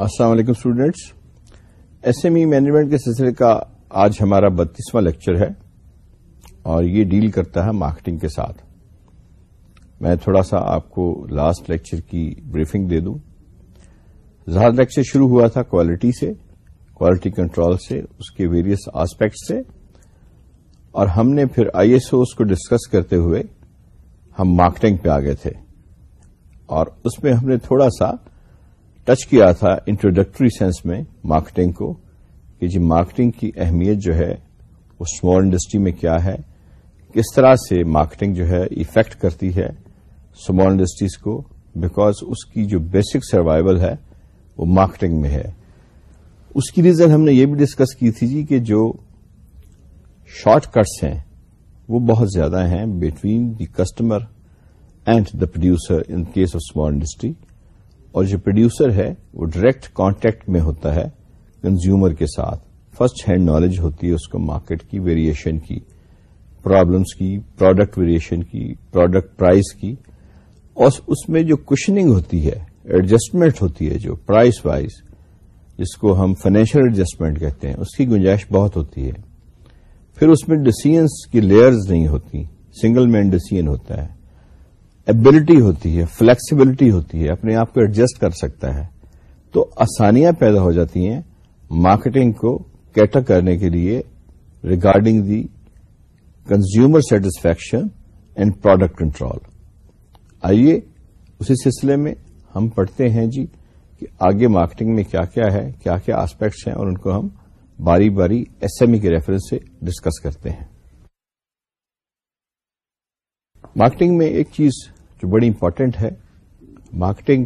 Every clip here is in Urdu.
السلام علیکم students S M E management کے سلسلے کا آج ہمارا بتیسواں لیکچر ہے اور یہ ڈیل کرتا ہے مارکیٹنگ کے ساتھ۔ میں تھوڑا سا آپ کو لاسٹ لیکچر کی بریفنگ دے دوں۔ زیادہ لیکچر شروع ہوا تھا کوالٹی سے کوالٹی کنٹرول سے، اس کے ویریس آسپیکٹ سے۔ اور ہم نے پھر آئی ایس اوز کو ڈسکس کرتے ہوئے ہم مارکیٹنگ پہ آ گئے تھے۔ اور اس میں ہم نے تھوڑا سا ٹچ کیا تھا انٹروڈکٹری سینس میں مارکیٹنگ کو کہ جی مارکیٹنگ کی اہمیت جو ہے وہ اسمال انڈسٹری میں کیا ہے، کس طرح سے مارکیٹنگ جو ہے افیکٹ کرتی ہے اسمال انڈسٹریز کو بیکاز اس کی جو بیسک سروائول ہے وہ مارکیٹنگ میں ہے۔ اس کی ریزن ہم نے یہ بھی ڈسکس کی تھی جی کہ جو شارٹ کٹس ہیں، وہ بہت زیادہ ہیں between the customer and the producer in case of small industry اور جو پروڈیوسر ہے، وہ ڈائریکٹ کانٹیکٹ میں ہوتا ہے کنزیومر کے ساتھ۔ فرسٹ ہینڈ نالج ہوتی ہے اس کو مارکیٹ کی ویریشن کی پرابلمس کی پروڈکٹ ویریشن کی پروڈکٹ پرائز کی۔ اور اس میں جو کشننگ ہوتی ہے ایڈجسٹمنٹ ہوتی ہے جو پرائز وائز جس کو ہم فائنینشیل ایڈجسٹمنٹ کہتے ہیں، اس کی گنجائش بہت ہوتی ہے۔ پھر اس میں ڈسیزنس کی لیئرز نہیں ہوتی سنگل مین ڈسیزن ہوتا ہے۔ ایبلٹی ہوتی ہے فلیکسیبلٹی ہوتی ہے، اپنے آپ کو ایڈجسٹ کر سکتا ہے، تو آسانیاں پیدا ہو جاتی ہیں مارکیٹنگ کو کیٹر کرنے کے لیے regarding the consumer satisfaction and product control آئیے اسی سلسلے میں ہم پڑھتے ہیں جی کہ آگے مارکیٹنگ میں کیا کیا ہے، کیا کیا آسپیکٹس ہیں، اور ان کو ہم باری باری ایس ایم ای کے ریفرنس سے ڈسکس کرتے ہیں۔ مارکیٹنگ میں ایک چیز جو بڑی امپورٹنٹ ہے مارکیٹنگ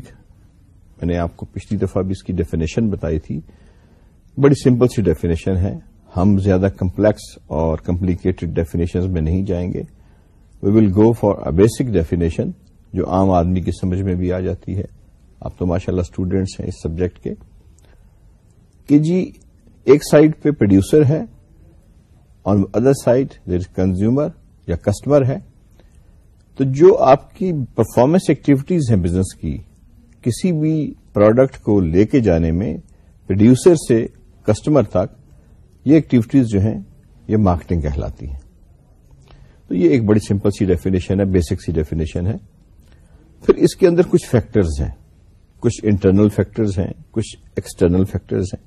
میں نے آپ کو پچھلی دفعہ بھی اس کی ڈیفینیشن بتائی تھی، بڑی سمپل سی ڈیفینیشن ہے، ہم زیادہ کمپلیکس اور کمپلیکیٹڈ ڈیفینیشن میں نہیں جائیں گے we will go for a basic definition جو عام آدمی کی سمجھ میں بھی آ جاتی ہے، آپ تو ماشاء اللہ اسٹوڈینٹس ہیں اس سبجیکٹ کے، کہ جی ایک سائڈ پہ پروڈیوسر ہے اور ادر سائڈ دیر کنزیومر یا کسٹمر ہے تو جو آپ کی پرفارمنس ایکٹیویٹیز ہیں بزنس کی، کسی بھی پروڈکٹ کو لے کے جانے میں پروڈیوسر سے کسٹمر تک یہ ایکٹیویٹیز جو ہیں یہ مارکیٹنگ کہلاتی ہیں۔ تو یہ ایک بڑی سمپل سی ڈیفینیشن ہے بیسک سی ڈیفینیشن ہے۔ پھر اس کے اندر کچھ فیکٹرز ہیں، کچھ انٹرنل فیکٹرز ہیں، کچھ ایکسٹرنل فیکٹرز ہیں۔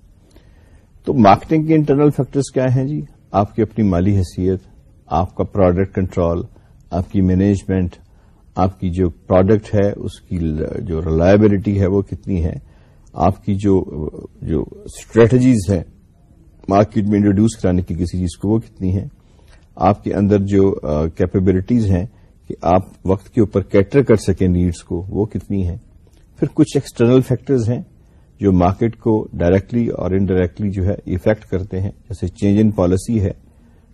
تو مارکیٹنگ کے انٹرنل فیکٹرز کیا ہیں جی؟ آپ کی اپنی مالی حیثیت، آپ کا پروڈکٹ کنٹرول آپ کی مینجمنٹ آپ کی جو پروڈکٹ ہے، اس کی جو ریلائبلٹی ہے، وہ کتنی ہے؟ آپ کی جو جو اسٹریٹجیز ہیں مارکیٹ میں انٹروڈیوس کرانے کی کسی چیز کو وہ کتنی ہے؟ آپ کے اندر جو کیپیبلٹیز ہیں کہ آپ وقت کے اوپر کیٹر کر سکیں نیڈس کو، وہ کتنی ہے پھر کچھ ایکسٹرنل فیکٹرز ہیں جو مارکیٹ کو ڈائریکٹلی اور انڈائریکٹلی جو ہے افیکٹ کرتے ہیں، جیسے چینج ان پالیسی ہے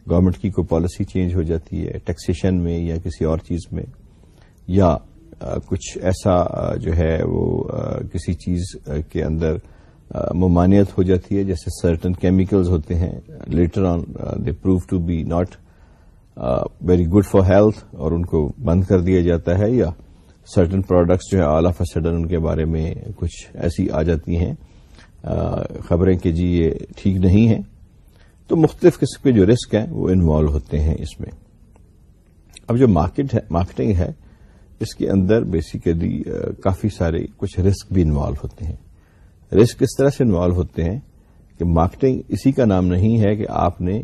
گورنمنٹ کی کوئی پالیسی چینج ہو جاتی ہے ٹیکسیشن میں یا کسی اور چیز میں، یا کچھ ایسا جو ہے وہ کسی چیز کے اندر ممانعت ہو جاتی ہے، جیسے سرٹن کیمیکلز ہوتے ہیں later on they prove to be not very good for health اور ان کو بند کر دیا جاتا ہے، یا سرٹن پروڈکٹس جو ہے آل آف اے سڈن ان کے بارے میں کچھ ایسی آ جاتی ہیں خبریں کہ جی یہ ٹھیک نہیں ہے تو مختلف قسم کے جو رسک ہیں وہ انوالو ہوتے ہیں اس میں۔ اب جو مارکیٹ ہے، مارکیٹنگ ہے، اس کے اندر بیسیکلی کافی سارے کچھ رسک بھی انوالو ہوتے ہیں۔ رسک اس طرح سے انوالو ہوتے ہیں کہ مارکیٹنگ اسی کا نام نہیں ہے کہ آپ نے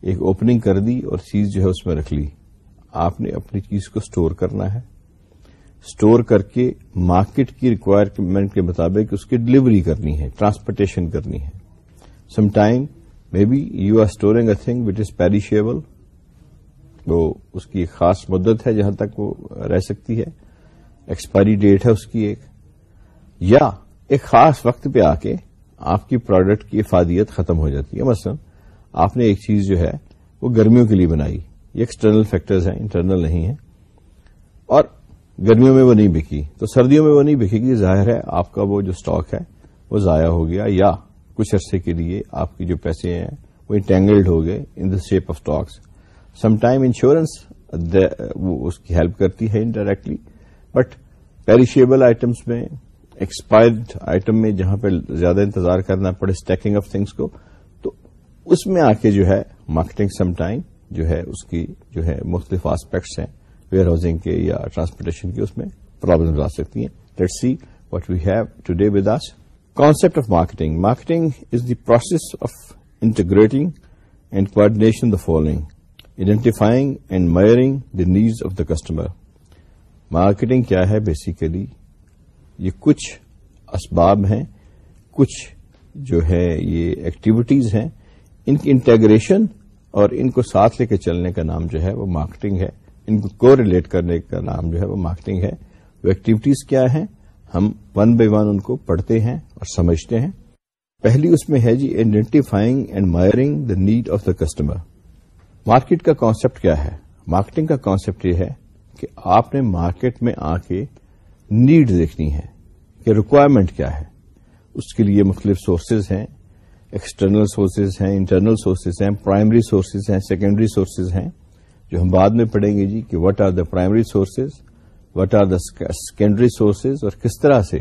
ایک اوپننگ کر دی اور چیز جو ہے اس میں رکھ لی۔ آپ نے اپنی چیز کو سٹور کرنا ہے۔ سٹور کر کے مارکیٹ کی ریکوائرمنٹ کے مطابق اس کی ڈلیوری کرنی ہے ٹرانسپورٹیشن کرنی ہے۔ Some time maybe you are storing a thing which is perishable وہ اس کی ایک خاص مدت ہے جہاں تک وہ رہ سکتی ہے ایکسپائری ڈیٹ ہے اس کی ایک یا ایک خاص وقت پہ آ کے آپ کی پروڈکٹ کی افادیت ختم ہو جاتی ہے مثلا آپ نے ایک چیز جو ہے وہ گرمیوں کے لیے بنائی یہ ایکسٹرنل فیکٹرز ہیں انٹرنل نہیں ہیں اور گرمیوں میں وہ نہیں بکی تو سردیوں میں وہ نہیں بکے گی ظاہر ہے آپ کا وہ جو اسٹاک ہے وہ ضائع ہو گیا یا کچھ عرصے کے لیے آپ کی جو پیسے ہیں وہ انٹینگلڈ ہو گئے in the shape of stocks some time insurance وہ اس کی ہیلپ کرتی ہے انڈائریکٹلی بٹ پیریشیبل آئٹمس میں ایکسپائرڈ آئٹم میں جہاں پہ زیادہ انتظار کرنا پڑے اسٹیکنگ آف تھنگس کو، تو اس میں آ کے جو ہے مارکیٹنگ سم ٹائم جو ہے اس کی جو ہے مختلف آسپیکٹس ہیں ویئر ہاؤسنگ کے یا ٹرانسپورٹیشن کے اس میں پرابلم آ سکتی ہیں. Let see what we have today with us concept of marketing marketing is the process of integrating and coordination the following identifying and measuring the needs of the customer marketing کیا ہے بیسیکلی یہ کچھ اسباب ہیں کچھ جو ہے یہ ایکٹیویٹیز ہیں ان کی انٹیگریشن اور ان کو ساتھ لے کے چلنے کا نام جو ہے وہ مارکیٹنگ ہے. ان کو کو ریلیٹ کرنے کا نام جو ہے وہ مارکیٹنگ ہے. وہ ایکٹیویٹیز کیا ہیں؟ ہم ون بائی ون ان کو پڑھتے ہیں. اور سمجھتے ہیں۔ پہلی اس میں ہے جی identifying and measuring the need of the customer market کا کانسیپٹ کیا ہے؟ مارکیٹنگ کا کانسیپٹ یہ ہے کہ آپ نے مارکیٹ میں آ کے نیڈ دیکھنی ہے کہ ریکوائرمنٹ کیا ہے۔ اس کے لیے مختلف سورسز ہیں۔ ایکسٹرنل سورسز ہیں انٹرنل سورسز ہیں پرائمری سورسز ہیں سیکنڈری سورسز ہیں۔ جو ہم بعد میں پڑھیں گے جی کہ what are the primary sources what are the secondary sources اور کس طرح سے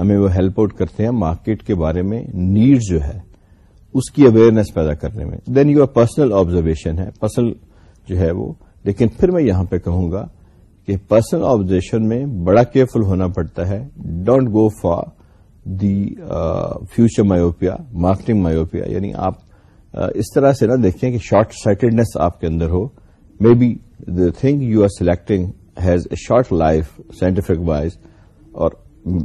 ہمیں وہ ہیلپ آؤٹ کرتے ہیں مارکیٹ کے بارے میں نیڈ جو ہے اس کی اویئرنیس پیدا کرنے میں۔ دین یو پرسنل آبزرویشن ہے پرسنل جو ہے وہ۔ لیکن پھر میں یہاں پہ کہوں گا کہ پرسنل آبزرویشن میں بڑا کیئرفل ہونا پڑتا ہے۔ Don't go for the future myopia marketing myopia یعنی آپ uh, اس طرح سے نہ دیکھیں کہ شارٹ سائٹڈنیس آپ کے اندر ہو۔ Maybe the thing you are selecting has a short life scientific wise اور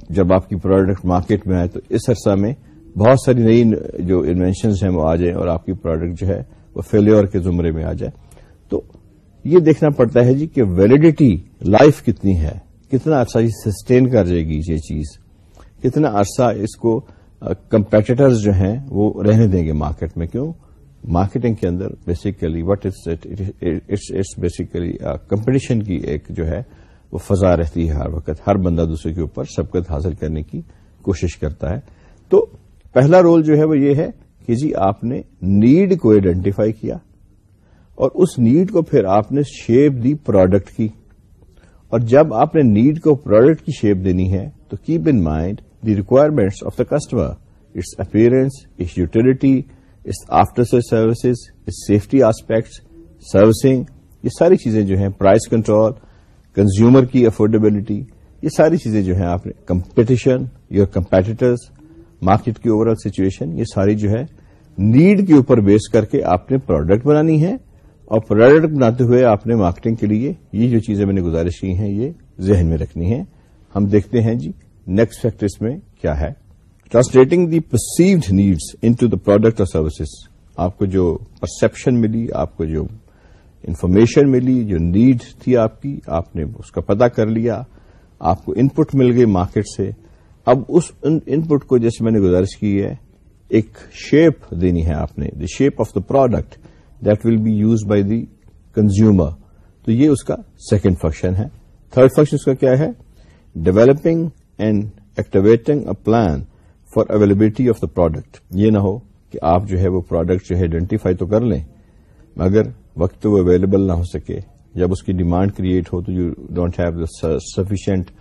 جب آپ کی پروڈکٹ مارکیٹ میں آئے تو اس عرصہ میں بہت ساری نئی جو انوینشنز ہیں وہ آ جائیں اور آپ کی پروڈکٹ جو ہے وہ فیلئر کے زمرے میں آ جائے۔ تو یہ دیکھنا پڑتا ہے جی کہ ویلڈیٹی لائف کتنی ہے، کتنا عرصہ یہ سسٹین کر جائے گی یہ چیز، کتنا عرصہ اس کو کمپیٹیٹرز جو ہیں وہ رہنے دیں گے مارکیٹ میں۔ کیوں؟ مارکیٹنگ کے اندر basically what it's basically competition کی ایک جو ہے وہ فضا رہتی ہے ہر وقت، ہر بندہ دوسرے کے اوپر سبقت حاصل کرنے کی کوشش کرتا ہے۔ تو پہلا رول جو ہے وہ یہ ہے کہ جی آپ نے نیڈ کو آئیڈینٹیفائی کیا اور اس نیڈ کو پھر آپ نے شیپ دی پروڈکٹ کی۔ اور جب آپ نے نیڈ کو پروڈکٹ کی شیپ دینی ہے، تو keep in mind the requirements of the customer its appearance its utility its after search services its safety aspects servicing یہ ساری چیزیں جو ہیں پرائز کنٹرول کنزیومر کی افورڈیبلٹی یہ ساری چیزیں جو ہیں آپ نے کمپٹیشن یور کمپیٹیٹرز مارکیٹ کی اوور آل سچویشن یہ ساری جو ہے نیڈ کے اوپر بیس کر کے آپ نے پروڈکٹ بنانی ہے اور پروڈکٹ بناتے ہوئے آپ نے مارکیٹنگ کے لیے یہ جو چیزیں میں نے گزارش کی ہیں یہ ذہن میں رکھنی ہے ہم دیکھتے ہیں جی نیکسٹ فیکٹرس میں کیا ہے۔ Translating the perceived needs into the product اور سروسز آپ کو جو پرسپشن ملی، آپ کو جو انفارمیشن ملی، جو نیڈ تھی آپ کی، آپ نے اس کا پتا کر لیا، آپ کو ان پٹ مل گئی مارکیٹ سے۔ اب اس ان پٹ کو جیسے میں نے گزارش کی ہے، ایک شیپ دینی ہے آپ نے the shape of the product that will be use by the consumer تو یہ اس کا سیکنڈ فنکشن ہے۔ تھرڈ فنکشن اس کا کیا ہے؟ Developing and activating a plan for availability of the product یہ نہ ہو کہ آپ جو ہے وہ پروڈکٹ جو ہے آئیڈینٹیفائی تو کر لیں، مگر وقت وہ اویلیبل نہ ہو سکے۔ جب اس کی ڈیمانڈ کریٹ ہو تو you don't have the sufficient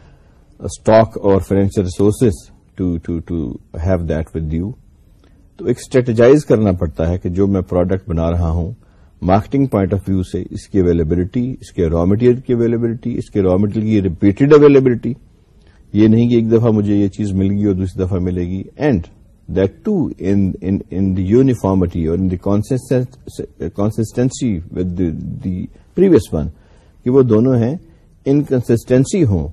stock اور financial resources to have that with you تو ایک اسٹریٹجائز کرنا پڑتا ہے کہ جو میں پروڈکٹ بنا رہا ہوں مارکیٹنگ پوائنٹ آف ویو سے اس کی اویلیبلٹی اس کے را مٹیریل کی اویلیبلٹی اس کے را مٹیریل کی ریپیٹڈ اویلیبلٹی یہ نہیں کہ ایک دفعہ مجھے یہ چیز مل گئی اور دوسری دفعہ ملے گی۔ And that too in the uniformity اور in the consistency with the previous one کہ وہ دونوں ہیں انکنسٹینسی ہوں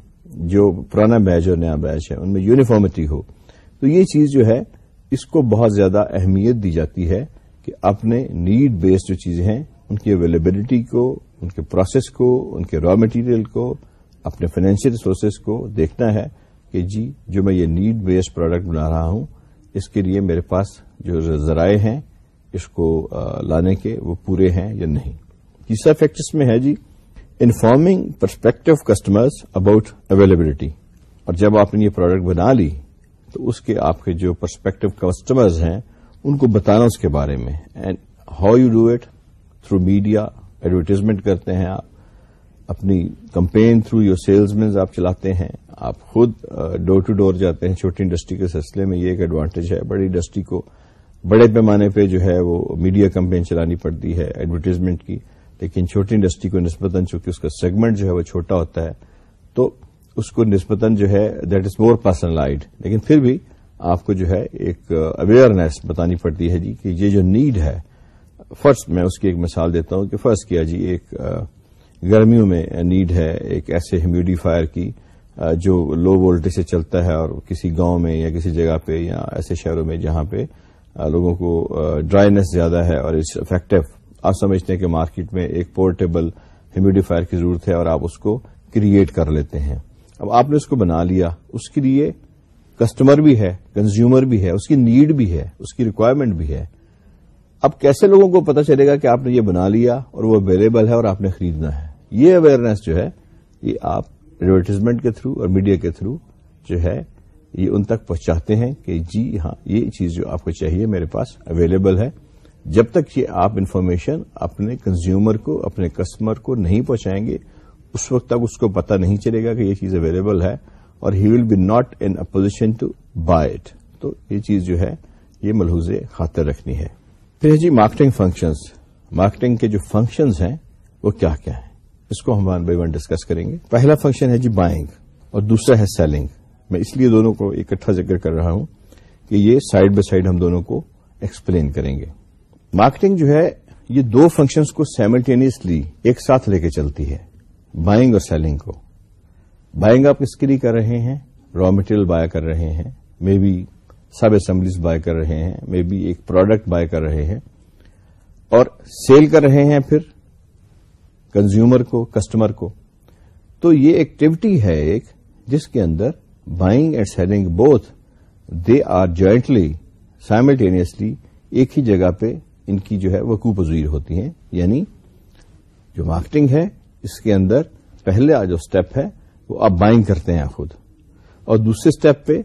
جو پرانا بیچ اور نیا بیچ ہے، ان میں یونیفارمٹی ہو۔ تو یہ چیز جو ہے، اس کو بہت زیادہ اہمیت دی جاتی ہے کہ اپنے نیڈ بیسڈ جو چیزیں ہیں، ان کی اویلیبلٹی کو، ان کے پروسیس کو، ان کے را مٹیریل کو، اپنے فائنینشیل ریسورسز کو دیکھنا ہے کہ جی جو میں یہ نیڈ بیسڈ پروڈکٹ بنا رہا ہوں اس کے لیے میرے پاس جو ذرائع ہیں، اس کو لانے کے وہ پورے ہیں یا نہیں؟ تیسرا فیکٹرس میں ہے جی informing perspective customers about availability اور جب آپ نے یہ پروڈکٹ بنا لی، تو اس کے آپ کے جو پرسپیکٹو کسٹمرز ہیں، ان کو بتانا اس کے بارے میں. And how you do it through media advertisement کرتے ہیں آپ. اپنی campaign through your sales mens آپ چلاتے ہیں، آپ خود ڈور ٹو ڈور جاتے ہیں، چھوٹی انڈسٹری کے سلسلے میں یہ ایک ایڈوانٹیج ہے۔ بڑی انڈسٹری کو بڑے پیمانے پہ جو ہے وہ میڈیا کمپین چلانی پڑتی ہے ایڈورٹیزمنٹ کی۔ لیکن چھوٹی انڈسٹری کو نسبتاً چونکہ اس کا سیگمنٹ جو ہے وہ چھوٹا ہوتا ہے، تو اس کو نسبتاً جو ہے دیٹ از مور پرسنلائڈ لیکن پھر بھی آپ کو جو ہے ایک اویئرنیس بتانی پڑتی ہے جی کہ یہ جو نیڈ ہے فرسٹ میں اس کی ایک مثال دیتا ہوں کہ فرسٹ کیا جی ایک گرمیوں میں نیڈ ہے ایک ایسے ہیمیڈیفائر کی جو لو وولٹیج سے چلتا ہے اور کسی گاؤں میں یا کسی جگہ پہ یا ایسے شہروں میں جہاں پہ لوگوں کو ڈرائینس زیادہ ہے اور اٹس افیکٹو آپ سمجھتے ہیں کہ مارکیٹ میں ایک پورٹیبل ہیمیڈیفائر کی ضرورت ہے اور آپ اس کو کریٹ کر لیتے ہیں۔ اب آپ نے اس کو بنا لیا، اس کے لیے کسٹمر بھی ہے کنزیومر بھی ہے، اس کی نیڈ بھی ہے، اس کی ریکوائرمنٹ بھی ہے۔ اب کیسے لوگوں کو پتا چلے گا کہ آپ نے یہ بنا لیا اور وہ اویلیبل ہے اور آپ نے خریدنا ہے؟ یہ اویئرنیس جو ہے، یہ آپ ایڈورٹیزمنٹ کے تھرو اور میڈیا کے تھرو جو ہے، یہ ان تک پہنچاتے ہیں کہ جی ہاں یہ چیز جو آپ کو چاہیے، میرے پاس اویلیبل ہے۔ جب تک یہ آپ انفارمیشن اپنے کنزیومر کو، اپنے کسٹمر کو نہیں پہنچائیں گے، اس وقت تک اس کو پتا نہیں چلے گا کہ یہ چیز اویلیبل ہے اور he will be not in position to buy it تو یہ چیز جو ہے، یہ ملحوظ خاطر رکھنی ہے۔ پھر جی مارکیٹنگ فنکشنز مارکیٹنگ کے جو فنکشنز ہیں، وہ کیا کیا ہیں؟ اس کو ہم ون بائی ون ڈسکس کریں گے۔ پہلا فنکشن ہے جی بائنگ اور دوسرا ہے سیلنگ میں اس لیے دونوں کو اکٹھا ذکر کر رہا ہوں کہ یہ سائڈ بائی سائڈ ہم دونوں کو ایکسپلین کریں گے۔ مارکیٹنگ جو ہے، یہ دو فنکشنز کو سائملٹینیسلی ایک ساتھ لے کے چلتی ہے۔ بائنگ اور سیلنگ کو۔ بائنگ آپ کس کے لیے کر رہے ہیں؟ را مٹیریل بایا کر رہے ہیں۔ May be sub assemblies buy کر رہے ہیں۔ مے بی ایک پروڈکٹ بائی کر رہے ہیں۔ اور سیل کر رہے ہیں پھر کنزیومر کو کسٹمر کو۔ تو یہ ایکٹیویٹی ہے ایک جس کے اندر buying and selling both they are jointly simultaneously ایک ہی جگہ پہ ان کی جو ہے وقوع پذیر ہوتی ہیں۔ یعنی جو مارکیٹنگ ہے، اس کے اندر پہلے جو اسٹیپ ہے، وہ آپ بائنگ کرتے ہیں خود۔ اور دوسرے اسٹیپ پہ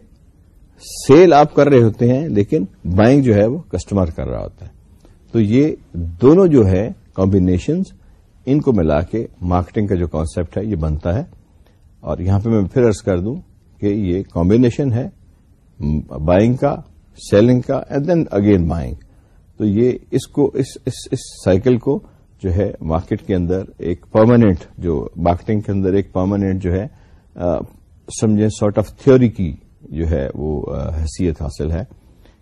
سیل آپ کر رہے ہوتے ہیں، لیکن بائنگ جو ہے وہ کسٹمر کر رہا ہوتا ہے۔ تو یہ دونوں جو ہے کمبینیشنز ان کو ملا کے مارکیٹنگ کا جو کانسیپٹ ہے یہ بنتا ہے۔ اور یہاں پہ میں پھر ارض کر دوں کہ یہ کمبینیشن ہے بائنگ کا سیلنگ کا اینڈ دین اگین بائنگ تو یہ اس کو اس اس, اس سائیکل کو جو ہے مارکیٹ کے اندر ایک پرماننٹ جو مارکیٹنگ کے اندر ایک پرماننٹ جو ہے سمجھیں سارٹ آف تھیوری کی جو ہے وہ حیثیت حاصل ہے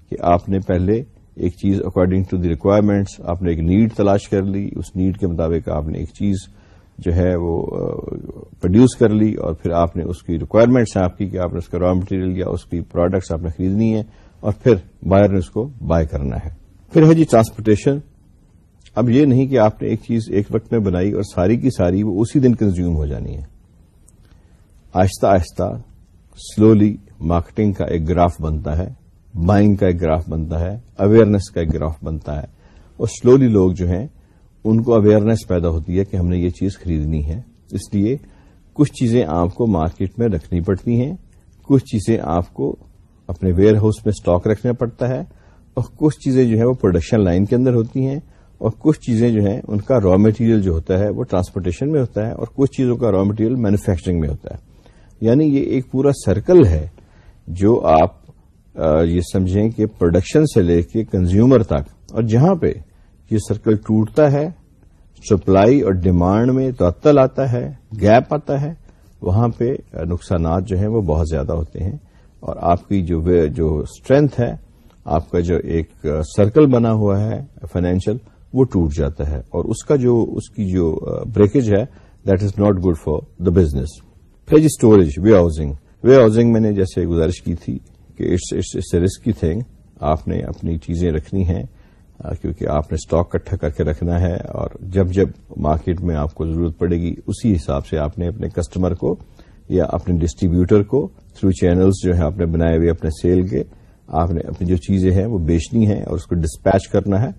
کہ آپ نے پہلے ایک چیز اکارڈنگ ٹو دی ریکوائرمنٹس آپ نے ایک نیڈ تلاش کر لی، اس نیڈ کے مطابق آپ نے ایک چیز جو ہے وہ پروڈیوس کر لی اور پھر آپ نے اس کی ریکوائرمنٹس ہیں آپ کی کہ آپ نے اس کا را مٹیریل یا اس کی پروڈکٹس آپ نے خریدنی ہے اور پھر بائر نے اس کو بائی کرنا ہے۔ پھر ہے جی ٹرانسپورٹیشن اب یہ نہیں کہ آپ نے ایک چیز ایک وقت میں بنائی اور ساری کی ساری وہ اسی دن کنزیوم ہو جانی ہے۔ آہستہ آہستہ سلولی مارکیٹنگ کا ایک گراف بنتا ہے۔ بائنگ کا ایک گراف بنتا ہے اویئرنیس کا ایک گراف بنتا ہے۔ اور سلولی لوگ جو ہیں، ان کو اویئرنیس پیدا ہوتی ہے کہ ہم نے یہ چیز خریدنی ہے۔ اس لیے کچھ چیزیں آپ کو مارکیٹ میں رکھنی پڑتی ہیں، کچھ چیزیں آپ کو اپنے ویئر ہاؤس میں اسٹاک رکھنا پڑتا ہے۔ اور کچھ چیزیں جو ہیں، وہ پروڈکشن لائن کے اندر ہوتی ہیں۔ اور کچھ چیزیں جو ہیں، ان کا را مٹیریل جو ہوتا ہے، وہ ٹرانسپورٹیشن میں ہوتا ہے۔ اور کچھ چیزوں کا را مٹیریل مینوفیکچرنگ میں ہوتا ہے۔ یعنی یہ ایک پورا سرکل ہے جو آپ یہ سمجھیں کہ پروڈکشن سے لے کے کنزیومر تک، اور جہاں پہ یہ سرکل ٹوٹتا ہے سپلائی اور ڈیمانڈ میں تعطل آتا ہے گیپ آتا ہے، وہاں پہ نقصانات جو ہیں وہ بہت زیادہ ہوتے ہیں۔ اور آپ کی جو جو اسٹرینتھ ہے، آپ کا جو ایک سرکل بنا ہوا ہے فائنینشیل وہ ٹوٹ جاتا ہے۔ اور اس کا جو، اس کی جو بریکج ہے that is not good for the business پھر جی storage warehousing warehousing میں نے جیسے گزارش کی تھی کہ اٹس اے رسکی تھنگ آپ نے اپنی چیزیں رکھنی ہیں کیونکہ آپ نے اسٹاک کٹھا کر کے رکھنا ہے اور جب جب مارکیٹ میں آپ کو ضرورت پڑے گی، اسی حساب سے آپ نے اپنے کسٹمر کو یا اپنے ڈسٹریبیوٹر کو تھرو چینلز جو ہے آپ نے بنائے ہوئے اپنے سیل کے، آپ نے اپنی جو چیزیں ہیں وہ بیچنی ہیں اور اس کو ڈسپیچ کرنا ہے۔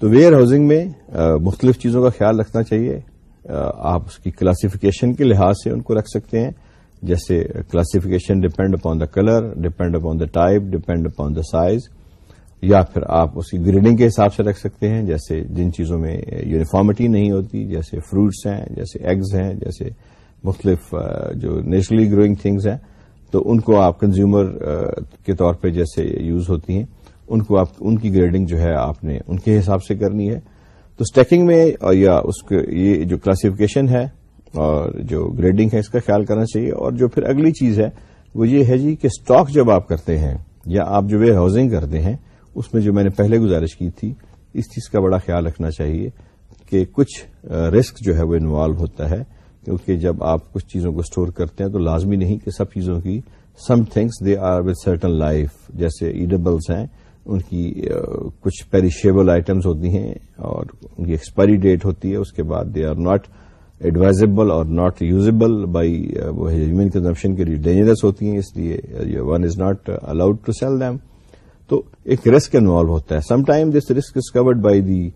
تو ویئر ہاؤسنگ میں مختلف چیزوں کا خیال رکھنا چاہیے۔ آپ اس کی کلاسیفیکیشن کے لحاظ سے ان کو رکھ سکتے ہیں۔ جیسے classification depend upon the colour depend upon the type depend upon the size یا پھر آپ اس کی گریڈنگ کے حساب سے رکھ سکتے ہیں، جیسے جن چیزوں میں یونیفارمٹی نہیں ہوتی، جیسے فروٹس ہیں، جیسے ایگز ہیں، جیسے مختلف جو نیچرلی گروئنگ تھنگز ہیں، تو ان کو آپ کنزیومر کے طور پہ جیسے یوز ہوتی ہیں، ان کو آپ، ان کی گریڈنگ جو ہے آپ نے ان کے حساب سے کرنی ہے۔ تو اسٹیکنگ میں یا اس کے، یہ جو کلاسیفیکیشن ہے اور جو گریڈنگ ہے اس کا خیال کرنا چاہیے۔ اور جو پھر اگلی چیز ہے، وہ یہ ہے جی کہ اسٹاک جب آپ کرتے ہیں یا آپ جو ویئر ہاؤسنگ کرتے ہیں، اس میں جو میں نے پہلے گزارش کی تھی، اس چیز کا بڑا خیال رکھنا چاہیے کہ کچھ رسک جو ہے وہ انوالو ہوتا ہے۔ کیونکہ جب آپ کچھ چیزوں کو اسٹور کرتے ہیں تو لازمی نہیں کہ سب چیزوں کی some things they are with certain life جیسے ایڈیبلس ہیں، ان کی کچھ پیریشیبل آئٹمس ہوتی ہیں اور ان کی ایکسپائری ڈیٹ ہوتی ہے، اس کے بعد دے آر ناٹ ایڈوائزبل اور ناٹ یوزبل بائی وہ ہیومن کنزمپشن کے لیے ڈینجرس ہوتی ہیں، اس لیے one is not allowed to sell them تو ایک رسک انوالو ہوتا ہے۔ Some time this risk is covered by the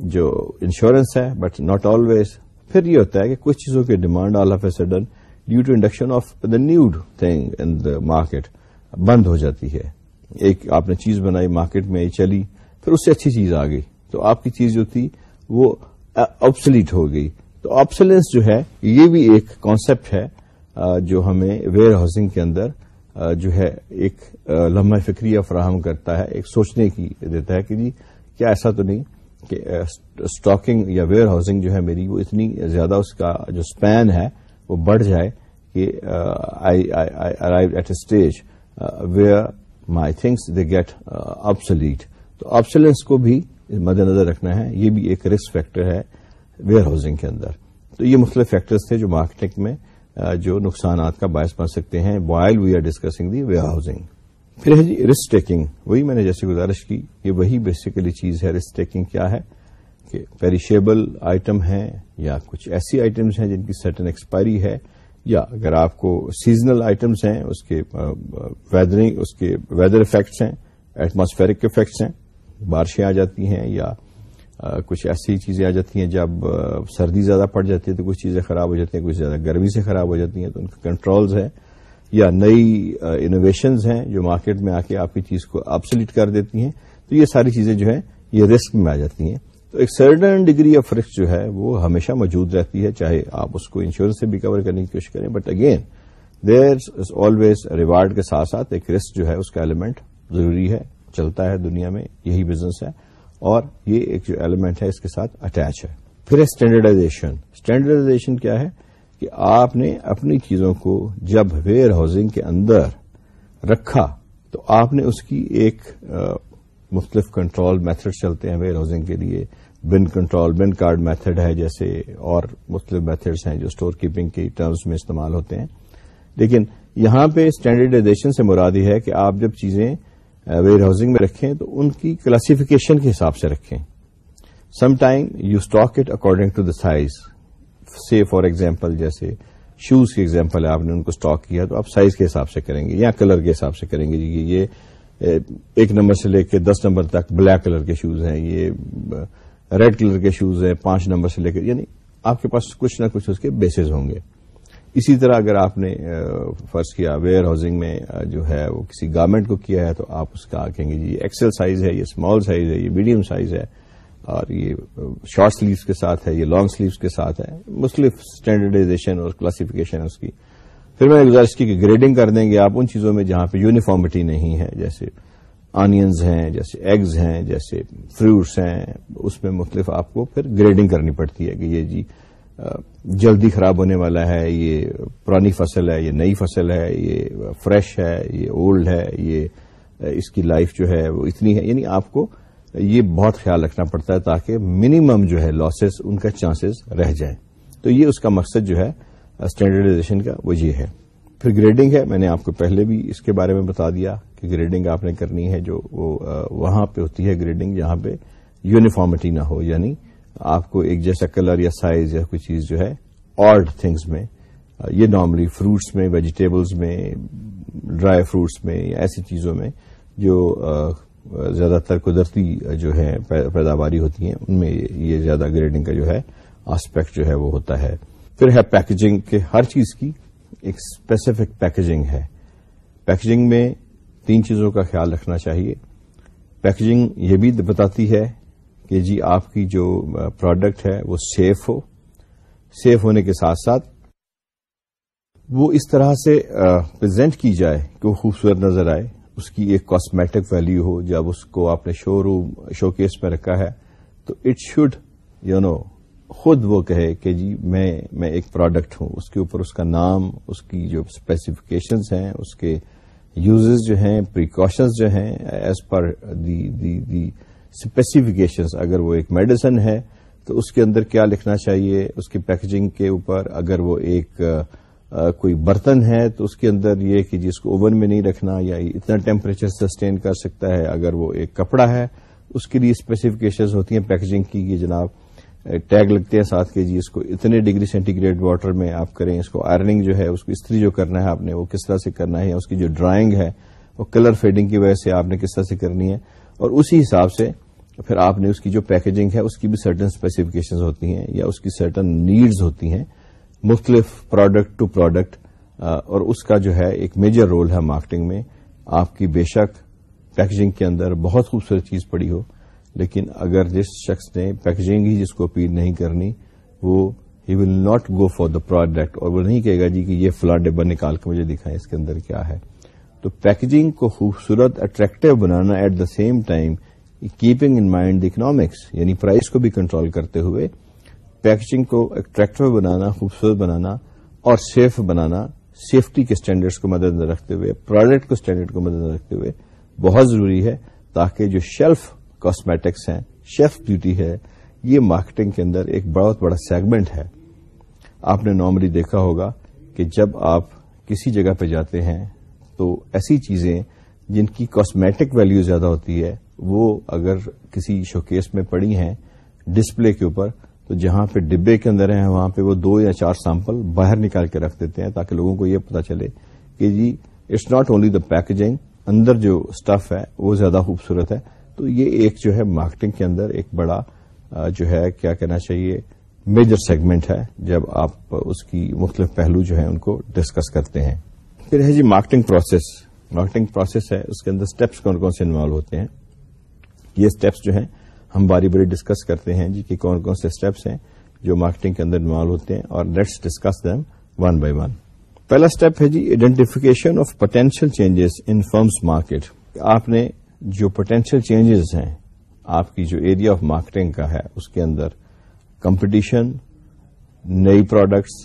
جو انشورنس ہے بٹ ناٹ آلویز پھر یہ ہوتا ہے کہ کچھ چیزوں کی demand all of a sudden due to induction of the new thing in the market بند ہو جاتی ہے۔ ایک آپ نے چیز بنائی مارکیٹ میں چلی، پھر اس سے اچھی چیز آ گئی۔ تو آپ کی چیز جو تھی، وہ آپسلیٹ ہو گئی۔ تو آپسلینس جو ہے، یہ بھی ایک کانسیپٹ ہے جو ہمیں ویئر ہاؤسنگ کے اندر جو ہے ایک لمحہ فکریہ فراہم کرتا ہے، ایک سوچنے کی دیتا ہے کہ جی کیا ایسا تو نہیں کہ اسٹاکنگ یا ویئر ہاؤسنگ جو ہے میری، وہ اتنی زیادہ اس کا جو اسپین ہے، وہ بڑھ جائے کہ I arrive at a stage where my things they get obsolete تو آپسلینس کو بھی مد نظر رکھنا ہے، یہ بھی ایک رسک فیکٹر ہے ویئر ہاؤسنگ کے اندر۔ تو یہ مختلف فیکٹرز تھے جو مارکیٹنگ میں جو نقصانات کا باعث بن سکتے ہیں while we are discussing the warehousing پھر ہے جی رسک ٹیکنگ وہی میں نے جیسے گزارش کی، یہ وہی بیسیکلی چیز ہے رسک ٹیکنگ کیا ہے؟ کہ پیریشیبل آئٹم ہیں یا کچھ ایسی آئٹمس ہیں جن کی سرٹن ایکسپائری ہے، یا اگر آپ کو سیزنل آئٹمس ہیں، اس کے ویدرنگ اس کے ویدر افیکٹس ہیں ایٹماسفیرک افیکٹس ہیں۔ بارشیں آ جاتی ہیں یا کچھ ایسی چیزیں آ جاتی ہیں جب سردی زیادہ پڑ جاتی ہے تو کچھ چیزیں خراب ہو جاتی ہیں، کچھ زیادہ گرمی سے خراب ہو جاتی ہیں، تو ان کے کنٹرولز ہیں یا نئی انوویشنز ہیں جو مارکیٹ میں آ کے آپ کی چیز کو اپسلیٹ کر دیتی ہیں، تو یہ ساری چیزیں جو ہیں یہ رسک میں آ جاتی ہیں۔ تو ایک سرٹن ڈگری آف رسک جو ہے وہ ہمیشہ موجود رہتی ہے، چاہے آپ اس کو انشورنس سے بھی کور کرنے کی کوشش کریں but again there is always reward کے ساتھ ساتھ ایک رسک جو ہے اس کا ایلیمنٹ ضروری ہے۔ چلتا ہے دنیا میں، یہی بزنس ہے، اور یہ ایک جو ایلیمنٹ ہے، اس کے ساتھ اٹیچ ہے۔ پھر ہے اسٹینڈرڈائزیشن اسٹینڈرڈائزیشن کیا ہے؟ کہ آپ نے اپنی چیزوں کو جب ویئر ہاؤسنگ کے اندر رکھا، تو آپ نے اس کی ایک مختلف کنٹرول میتھڈ چلتے ہیں ویئر ہاؤسنگ کے لیے۔ Bin control bin card method ہے جیسے، اور مختلف میتھڈس ہیں جو اسٹور کیپنگ کی ٹرمز میں استعمال ہوتے ہیں۔ لیکن یہاں پہ اسٹینڈرڈائزیشن سے مرادی ہے کہ آپ جب چیزیں ویئر ہاؤسنگ میں رکھیں تو ان کی کلاسیفیکیشن کے حساب سے رکھیں۔ Some time you stock it according to the size see for example جیسے شوز کی ایگزامپل ہے، آپ نے ان کو اسٹاک کیا تو آپ سائز کے حساب سے کریں گے یا کلر کے حساب سے کریں گے۔ جی یہ ایک نمبر سے لے کے دس نمبر تک بلیک کلر کے شوز ہیں، یہ ریڈ کلر کے شوز ہیں، پانچ نمبر سے لے کے یعنی آپ کے پاس کچھ نہ کچھ اس کے بیسز ہوں گے۔ اسی طرح اگر آپ نے فرض کیا ویئر ہاؤسنگ میں جو ہے وہ کسی گارمنٹ کو کیا ہے تو آپ اس کا کہیں گے جی ایکسل سائز ہے، یہ اسمال سائز ہے، یہ میڈیم سائز ہے، اور یہ شارٹ سلیوز کے ساتھ ہے، یہ لانگ سلیوز کے ساتھ ہے، مختلف اسٹینڈرڈائزیشن اور کلاسیفیکیشن اس کی۔ پھر میں نے گزارش کی کہ گریڈنگ کر دیں گے آپ ان چیزوں میں جہاں پہ یونیفارمٹی نہیں ہے، جیسے آنینز ہیں، جیسے ایگز ہیں، جیسے فروٹس ہیں، اس میں مختلف آپ کو پھر گریڈنگ کرنی پڑتی ہے کہ یہ جی جلدی خراب ہونے والا ہے، یہ پرانی فصل ہے، یہ نئی فصل ہے، یہ فریش ہے، یہ اولڈ ہے، یہ اس کی لائف جو ہے وہ اتنی ہے۔ یعنی آپ کو یہ بہت خیال رکھنا پڑتا ہے تاکہ منیمم جو ہے لاسز ان کا چانسز رہ جائیں۔ تو یہ اس کا مقصد جو ہے اسٹینڈرڈائزیشن کا وہ یہ ہے۔ پھر گریڈنگ ہے، میں نے آپ کو پہلے بھی اس کے بارے میں بتا دیا کہ گریڈنگ آپ نے کرنی ہے جو وہ وہاں پہ ہوتی ہے گریڈنگ جہاں پہ یونیفارمٹی نہ ہو یعنی آپ کو ایک جیسا کلر یا سائز یا کوئی چیز جو ہے آرڈ تھنگس میں، یہ نارملی فروٹس میں ویجیٹیبلز میں ڈرائی فروٹس میں یا ایسی چیزوں میں جو زیادہ تر قدرتی، جو ہے پیداواری ہوتی ہیں، ان میں یہ زیادہ گریڈنگ کا جو ہے آسپیکٹ جو ہے وہ ہوتا ہے۔ پھر ہے پیکجنگ کے ہر چیز کی ایک اسپیسیفک پیکجنگ ہے۔ پیکجنگ میں تین چیزوں کا خیال رکھنا چاہیے۔ پیکجنگ یہ بھی بتاتی ہے کہ جی آپ کی جو پروڈکٹ ہے وہ سیف ہو سیف ہونے کے ساتھ ساتھ وہ اس طرح سے پرزینٹ کی جائے کہ وہ خوبصورت نظر آئے، اس کی ایک کاسمیٹک ویلو ہو، جب اس کو آپ نے شو روم شو کیس میں رکھا ہے، تو اٹ شوڈ یو نو خود وہ کہے کہ جی میں میں ایک پروڈکٹ ہوں، اس کے اوپر اس کا نام، اس کی جو اسپیسیفکیشنز ہیں، اس کے یوزز جو ہیں پریکاشنز جو ہیں ایز پر دی دی دی اسپیسیفکیشنز اگر وہ ایک میڈیسن ہے، تو اس کے اندر کیا لکھنا چاہیے؟ اس کی پیکجنگ کے اوپر اگر وہ ایک کوئی برتن ہے، تو اس کے اندر یہ کہ جس کو اوون میں نہیں رکھنا یا اتنا ٹیمپریچر سسٹین کر سکتا ہے اگر وہ ایک کپڑا ہے، اس کے لیے اسپیسیفکیشن ہوتی ہیں پیکجنگ کی کہ جناب ٹیگ لگتے ہیں ساتھ کے جی اس کو اتنے ڈگری سینٹی گریڈ واٹر میں آپ کریں، اس کو آئرننگ جو ہے، اس کو استری جو کرنا ہے، آپ نے وہ کس طرح سے کرنا ہے اس کی جو ڈرائنگ ہے، وہ کلر فیڈنگ کی وجہ سے آپ نے کس طرح سے کرنی ہے اور اسی حساب سے پھر آپ نے اس کی جو پیکجنگ ہے، اس کی بھی سرٹن اسپیسیفکیشن ہوتی ہیں یا اس کی سرٹن نیڈز ہوتی ہیں، مختلف پروڈکٹ ٹو پروڈکٹ اور اس کا جو ہے ایک میجر رول ہے مارکیٹنگ میں۔ آپ کی بے شک پیکجنگ کے اندر بہت خوبصورت چیز پڑی ہو، لیکن اگر جس شخص نے پیکجنگ ہی جس کو اپیل نہیں کرنی، وہ ہی will not go for the product اور وہ نہیں کہے گا جی کہ یہ فلاں ڈبا نکال کے مجھے دکھائیں اس کے اندر کیا ہے۔ تو پیکجنگ کو خوبصورت attractive banana at the same time keeping in mind economics یعنی پرائز کو بھی کنٹرول کرتے ہوئے پیکجنگ کو اٹریکٹو بنانا، خوبصورت بنانا اور سیف بنانا سیفٹی کے اسٹینڈرڈس کو مد نظر رکھتے ہوئے پروڈکٹ کو اسٹینڈرڈ کو مد نظر رکھتے ہوئے بہت ضروری ہے تاکہ جو شیلف کاسمیٹکس ہیں شیف بیوٹی ہے، یہ مارکیٹنگ کے اندر ایک بہت بڑا سیگمنٹ ہے۔ آپ نے نارملی دیکھا ہوگا کہ جب آپ کسی جگہ پہ جاتے ہیں تو ایسی چیزیں جن کی کاسمیٹک ویلو زیادہ ہوتی ہے، وہ اگر کسی شوکیس میں پڑی ہیں ڈسپلے کے اوپر، تو جہاں پہ ڈبے کے اندر ہیں، وہاں پہ وہ دو یا چار سیمپل باہر نکال کے رکھ دیتے ہیں تاکہ لوگوں کو یہ پتا چلے کہ جی it's not only the packaging اندر جو اسٹف ہے، وہ زیادہ خوبصورت ہے۔ تو یہ ایک جو ہے مارکیٹنگ کے اندر ایک بڑا جو ہے، کیا کہنا چاہیے میجر سیگمنٹ ہے جب آپ اس کی مختلف پہلو جو ہیں ان کو ڈسکس کرتے ہیں۔ پھر ہے جی مارکیٹنگ پروسیس مارکیٹنگ پروسیس ہے، اس کے اندر اسٹیپس کون کون سے انوالو ہوتے ہیں. یہ اسٹیپس جو ہیں، ہم باری باری ڈسکس کرتے ہیں جی کہ کون کون سے اسٹیپس ہیں جو مارکیٹنگ کے اندر انوالو ہوتے ہیں اور let's discuss them one by one پہلا اسٹیپ ہے جی identification of potential changes in firms market آپ نے جو پوٹینشیل چینجز ہیں، آپ کی جو ایریا آف مارکیٹنگ کا ہے، اس کے اندر کمپٹیشن نئی products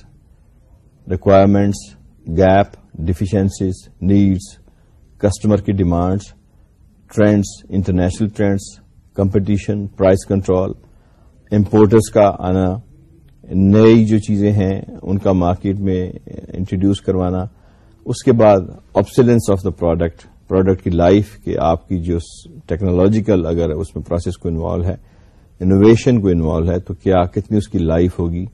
requirements gap deficiencies needs customer کی demands trends international trends competition price control importers کا آنا نئی جو چیزیں ہیں ان کا مارکیٹ میں انٹروڈیوس کروانا، اس کے بعد obsolescence of the product product کی لائف کہ آپ کی جو ٹیکنالوجیکل اگر اس میں پروسیس کو انوالو ہے انوویشن کو انوالو ہے، تو کیا، کتنی اس کی لائف ہوگی؟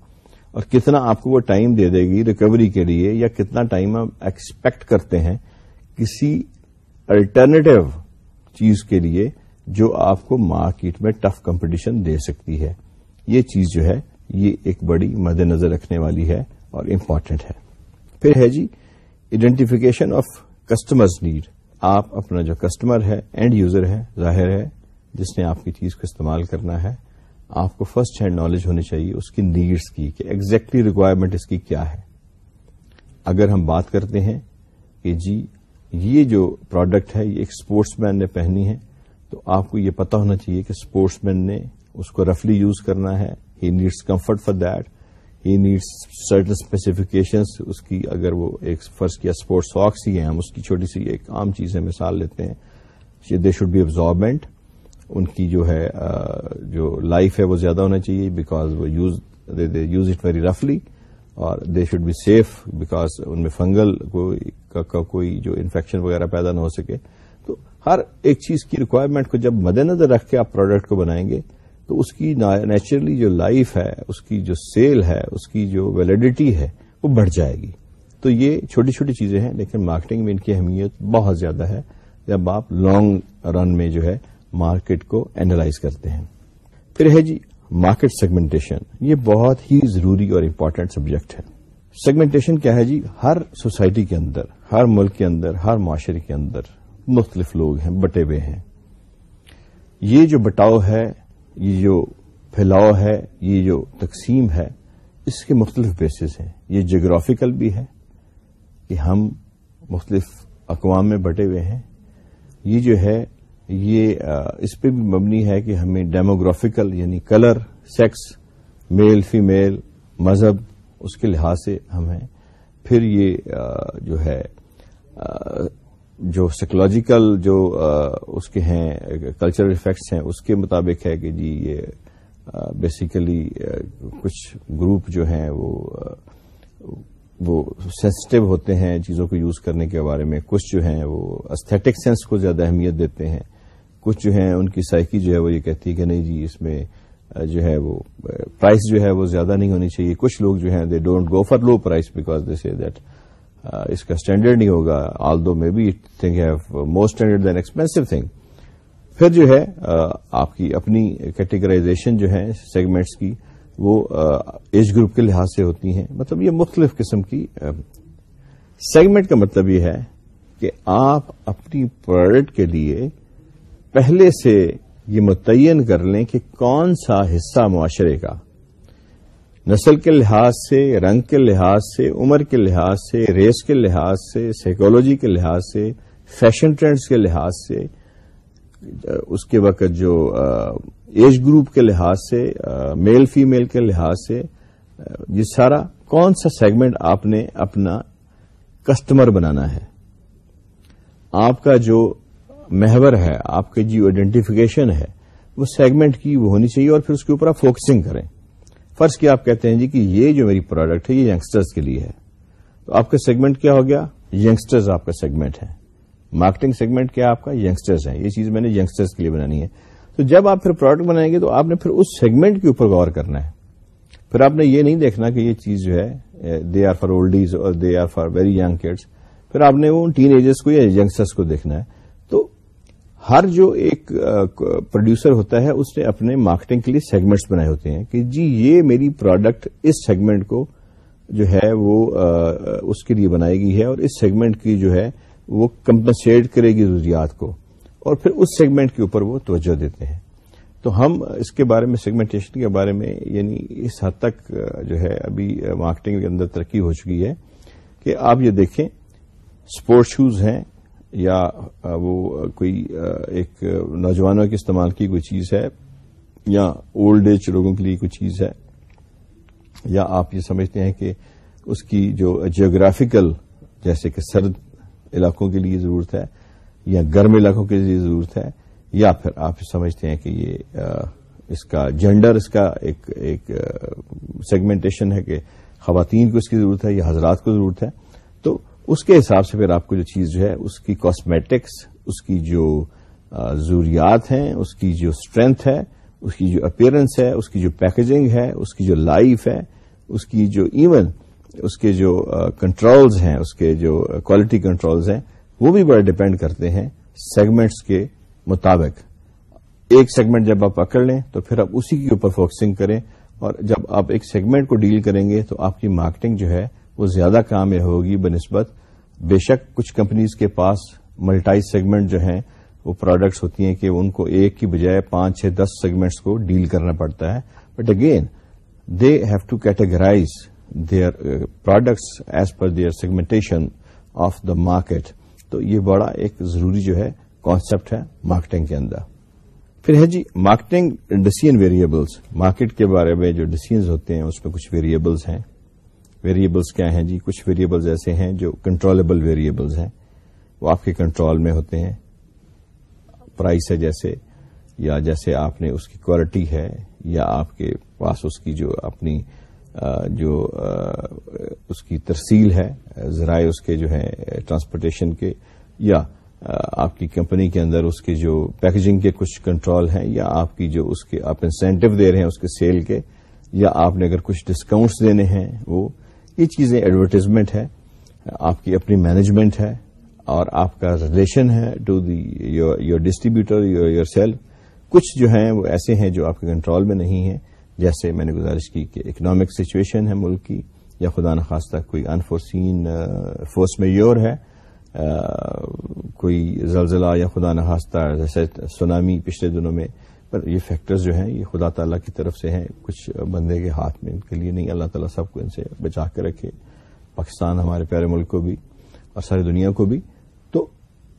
اور کتنا آپ کو وہ ٹائم دے دے گی ریکوری کے لیے یا کتنا ٹائم آپ ایکسپیکٹ کرتے ہیں کسی الٹرنیٹو چیز کے لیے جو آپ کو مارکیٹ میں ٹف کمپٹیشن دے سکتی ہے۔ یہ چیز جو ہے، یہ ایک بڑی مد نظر رکھنے والی ہے اور امپورٹنٹ ہے۔ پھر ہے جی آئیڈینٹیفیکیشن آف کسٹمرز نیڈ آپ اپنا جو کسٹمر ہے اینڈ یوزر ہے، ظاہر ہے، جس نے آپ کی چیز کو استعمال کرنا ہے۔ آپ کو فرسٹ ہینڈ نالج ہونی چاہیے اس کی نیڈس کی کہ ایگزیکٹلی ریکوائرمنٹ اس کی کیا ہے۔ اگر ہم بات کرتے ہیں کہ جی یہ جو پروڈکٹ ہے، یہ ایک اسپورٹس مین نے پہنی ہے، تو آپ کو یہ پتا ہونا چاہیے کہ اسپورٹس مین نے اس کو رفلی یوز کرنا ہے۔ He needs comfort for that he needs certain specifications اس کی اگر وہ ایک فرسٹ کیا اسپورٹس ساکس ہی ہیں، ہم اس کی چھوٹی سی ایک عام چیز ہے مثال لیتے ہیں۔ دے شوڈ بی ابزاربمنٹ ان کی جو ہے جو لائف ہے وہ زیادہ ہونا چاہیے بیکاز وہ یوز یوز اٹ ویری رفلی اور they should be safe because ان میں فنگل کا کوئی جو انفیکشن وغیرہ پیدا نہ ہو سکے۔ تو ہر ایک چیز کی ریکوائرمنٹ کو جب مد نظر رکھ کے آپ پروڈکٹ کو بنائیں گے، تو اس کی نیچرلی جو لائف ہے، اس کی جو سیل ہے، اس کی جو ویلڈیٹی ہے، وہ بڑھ جائے گی۔ تو یہ چھوٹی چھوٹی چیزیں ہیں، لیکن مارکیٹنگ میں ان کی اہمیت بہت زیادہ ہے۔ جب آپ لانگ رن میں جو ہے مارکیٹ کو اینالائز کرتے ہیں۔ پھر ہے جی مارکیٹ سیگمنٹیشن یہ بہت ہی ضروری اور امپورٹنٹ سبجیکٹ ہے۔ سیگمنٹیشن کیا ہے جی؟ ہر سوسائٹی کے اندر، ہر ملک کے اندر، ہر معاشرے کے اندر مختلف لوگ ہیں، بٹے ہوئے ہیں۔ یہ جو بٹاؤ ہے، یہ جو پھیلاؤ ہے، یہ جو تقسیم ہے، اس کے مختلف بیسز ہیں۔ یہ جغرافیکل بھی ہے کہ ہم مختلف اقوام میں بٹے ہوئے ہیں۔ یہ جو ہے یہ اس پہ بھی مبنی ہے کہ ہمیں ڈیموگرافیکل یعنی کلر سیکس میل فیمیل مذہب، اس کے لحاظ سے ہم ہیں پھر یہ جو ہے جو سائیکولوجیکل جو اس کے ہیں کلچرل افیکٹس ہیں، اس کے مطابق ہے کہ جی یہ بیسیکلی کچھ گروپ جو ہیں وہ وہ سینسٹو ہوتے ہیں چیزوں کو یوز کرنے کے بارے میں، کچھ جو ہیں وہ استھیٹک سینس کو زیادہ اہمیت دیتے ہیں۔ کچھ جو ہیں ان کی سائیکی جو ہے وہ یہ کہتی ہے کہ نہیں جی اس میں جو ہے وہ پرائز جو ہے وہ زیادہ نہیں ہونی چاہیے۔ کچھ لوگ جو ہیں they don't go for low price because they see that اس کا اسٹینڈرڈ نہیں ہوگا۔ Although may be think have more standard than expensive thing پھر جو ہے آپ کی اپنی کیٹیگرائزیشن جو ہے سیگمنٹس کی، وہ ایج گروپ کے لحاظ سے ہوتی ہیں۔ مطلب یہ مختلف قسم کی سیگمنٹ کا مطلب یہ ہے کہ آپ اپنی پروڈکٹ کے لیے پہلے سے یہ متعین کر لیں کہ کون سا حصہ معاشرے کا۔ نسل کے لحاظ سے، رنگ کے لحاظ سے، عمر کے لحاظ سے، ریس کے لحاظ سے سائیکولوجی کے لحاظ سے فیشن ٹرینڈز کے لحاظ سے، اس کے وقت جو ایج گروپ کے لحاظ سے میل فیمیل کے لحاظ سے یہ سارا کون سا سیگمنٹ آپ نے اپنا کسٹمر بنانا ہے۔ آپ کا جو محور ہے، آپ کی جو آئیڈینٹیفیکیشن ہے، وہ سیگمنٹ کی وہ ہونی چاہیے اور پھر اس کے اوپر آپ فوکسنگ کریں۔ فرض کیا آپ کہتے ہیں جی کہ یہ جو میری پروڈکٹ ہے، یہ یگسٹرز کے لیے ہے۔ تو آپ کا سیگمنٹ کیا ہو گیا؟ یگسٹرز آپ کا سیگمنٹ ہے۔ مارکیٹنگ سیگمنٹ کیا آپ کا؟ یگسٹرز ہے یہ چیز میں نے یگسٹرز کے لیے بنانی ہے۔ تو جب آپ پھر پروڈکٹ بنائیں گے تو آپ نے پھر اس سیگمنٹ کے اوپر غور کرنا ہے۔ پھر آپ نے یہ نہیں دیکھنا کہ یہ چیز جو ہے دے آر فار اولڈیز اور they are for very young kids پھر آپ نے وہ ٹین ایجرس کو یا یگسٹرس کو دیکھنا ہے۔ تو ہر جو ایک پروڈیوسر ہوتا ہے، اس نے اپنے مارکیٹنگ کے لیے سیگمنٹس بنائے ہوتے ہیں کہ جی یہ میری پروڈکٹ اس سیگمنٹ کو جو ہے وہ اس کے لیے بنائی گئی ہے اور اس سیگمنٹ کی جو ہے وہ کمپنسیٹ کرے گی ضروریات کو اور پھر اس سیگمنٹ کے اوپر وہ توجہ دیتے ہیں۔ تو ہم اس کے بارے میں سیگمنٹیشن کے بارے میں یعنی اس حد تک جو ہے ابھی مارکیٹنگ کے اندر ترقی ہو چکی ہے کہ آپ یہ دیکھیں اسپورٹ شوز ہیں یا وہ کوئی ایک نوجوانوں کے استعمال کی کوئی چیز ہے یا اولڈ ایج لوگوں کے لیے کوئی چیز ہے یا آپ یہ سمجھتے ہیں کہ اس کی جو جیوگرافیکل جیسے کہ سرد علاقوں کے لیے ضرورت ہے یا گرم علاقوں کے لیے ضرورت ہے یا پھر آپ سمجھتے ہیں کہ یہ اس کا جینڈر اس کا ایک ایک سیگمنٹیشن ہے کہ خواتین کو اس کی ضرورت ہے یا حضرات کو ضرورت ہے تو اس کے حساب سے پھر آپ کو جو چیز جو ہے، اس کی کاسمیٹکس اس کی جو ضروریات ہیں، اس کی جو اسٹرینتھ ہے، اس کی جو اپیرنس ہے، اس کی جو پیکجنگ ہے، اس کی جو لائف ہے، اس کی جو ایون اس کے جو کنٹرولز ہیں، اس کے جو کوالٹی کنٹرولز ہیں، وہ بھی بڑا ڈپینڈ کرتے ہیں سیگمنٹس کے مطابق۔ ایک سیگمنٹ جب آپ پکڑ لیں تو پھر آپ اسی کے اوپر فوکسنگ کریں اور جب آپ ایک سیگمنٹ کو ڈیل کریں گے تو آپ کی مارکیٹنگ جو ہے وہ زیادہ کام ہوگی بنسبت بے شک کچھ کمپنیز کے پاس ملٹائی سیگمنٹ جو ہیں، وہ پروڈکٹس ہوتی ہیں کہ ان کو ایک کی بجائے پانچ چھ دس سیگمنٹس کو ڈیل کرنا پڑتا ہے۔ But again they have to categorize their products as per their segmentation of the market تو یہ بڑا ایک ضروری جو ہے کانسیپٹ ہے مارکیٹنگ کے اندر۔ پھر ہے جی مارکیٹنگ ڈسیزن ویریبلس مارکیٹ کے بارے میں جو ڈسیزنز ہوتے ہیں، اس میں کچھ ویریبلس ہیں۔ ویریبلس کیا ہیں جی؟ کچھ ویریبلز ایسے ہیں جو کنٹرولبل ویریبلز ہیں۔ وہ آپ کے کنٹرول میں ہوتے ہیں۔ پرائس ہے جیسے، یا جیسے آپ نے اس کی کوالٹی ہے، یا آپ کے پاس اس کی جو اپنی جو اس کی ترسیل ہے، ذرائع اس کے جو ہے ٹرانسپورٹیشن کے، یا آپ کی کمپنی کے اندر اس کے جو پیکجنگ کے کچھ کنٹرول ہیں، یا آپ کی جو اس کے آپ انسینٹو دے رہے ہیں اس کے سیل کے، یا آپ نے اگر کچھ ڈسکاؤنٹس دینے ہیں، وہ یہ چیزیں ایڈورٹیزمنٹ ہے آپ کی اپنی مینجمنٹ ہے اور آپ کا ریلیشن ہے to the your distributor your your sale کچھ جو ہیں وہ ایسے ہیں جو آپ کے کنٹرول میں نہیں ہیں، جیسے میں نے گزارش کی کہ اکنامک سچویشن ہے ملک کی، یا خدا نخواستہ کوئی انفورسین فورس میور ہے کوئی زلزلہ یا خدا نخواستہ جیسے سونامی پچھلے دنوں میں پر یہ فیکٹرز جو ہیں، یہ خدا تعالیٰ کی طرف سے ہیں۔ کچھ بندے کے ہاتھ میں ان کے لیے نہیں، اللہ تعالیٰ سب کو ان سے بچا کے رکھے۔ پاکستان ہمارے پیارے ملک کو بھی اور ساری دنیا کو بھی۔ تو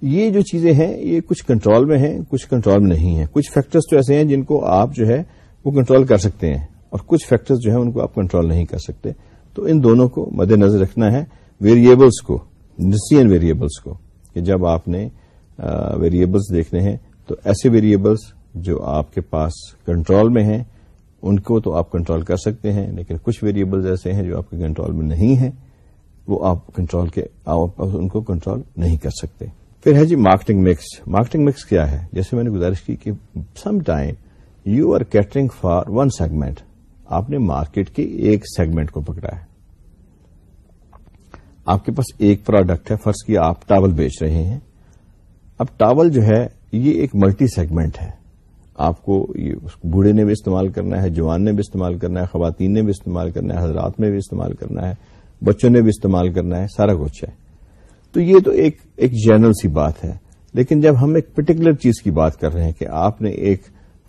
یہ جو چیزیں ہیں، یہ کچھ کنٹرول میں ہیں، کچھ کنٹرول میں نہیں ہیں۔ کچھ فیکٹرز تو ایسے ہیں جن کو آپ جو ہے، وہ کنٹرول کر سکتے ہیں۔ اور کچھ فیکٹرز جو ہیں، ان کو آپ کنٹرول نہیں کر سکتے۔ تو ان دونوں کو مد نظر رکھنا ہے ویریبلس کو ڈسیزن ویریبلس کو۔ کہ جب آپ نے ویریبلس دیکھنے ہیں، تو ایسے ویریبلس جو آپ کے پاس کنٹرول میں ہیں، ان کو تو آپ کنٹرول کر سکتے ہیں، لیکن کچھ ویریبلز ایسے ہیں جو آپ کے کنٹرول میں نہیں ہیں، وہ آپ کنٹرول کے ان کو کنٹرول نہیں کر سکتے۔ پھر ہے جی مارکیٹنگ مکس مارکیٹنگ مکس کیا ہے؟ جیسے میں نے گزارش کی کہ some time you are catering for one segment آپ نے مارکیٹ کے ایک سیگمنٹ کو پکڑا ہے۔ آپ کے پاس ایک پروڈکٹ ہے، فرض کی آپ ٹاول بیچ رہے ہیں۔ اب ٹاول جو ہے، یہ ایک ملٹی سیگمنٹ ہے۔ آپ کو بوڑھے نے بھی استعمال کرنا ہے، جوان نے بھی استعمال کرنا ہے، خواتین نے بھی استعمال کرنا ہے، حضرات میں بھی استعمال کرنا ہے، بچوں نے بھی استعمال کرنا ہے، سارا کچھ ہے۔ تو یہ تو ایک ایک جنرل سی بات ہے۔ لیکن جب ہم ایک پرٹیکولر چیز کی بات کر رہے ہیں کہ آپ نے ایک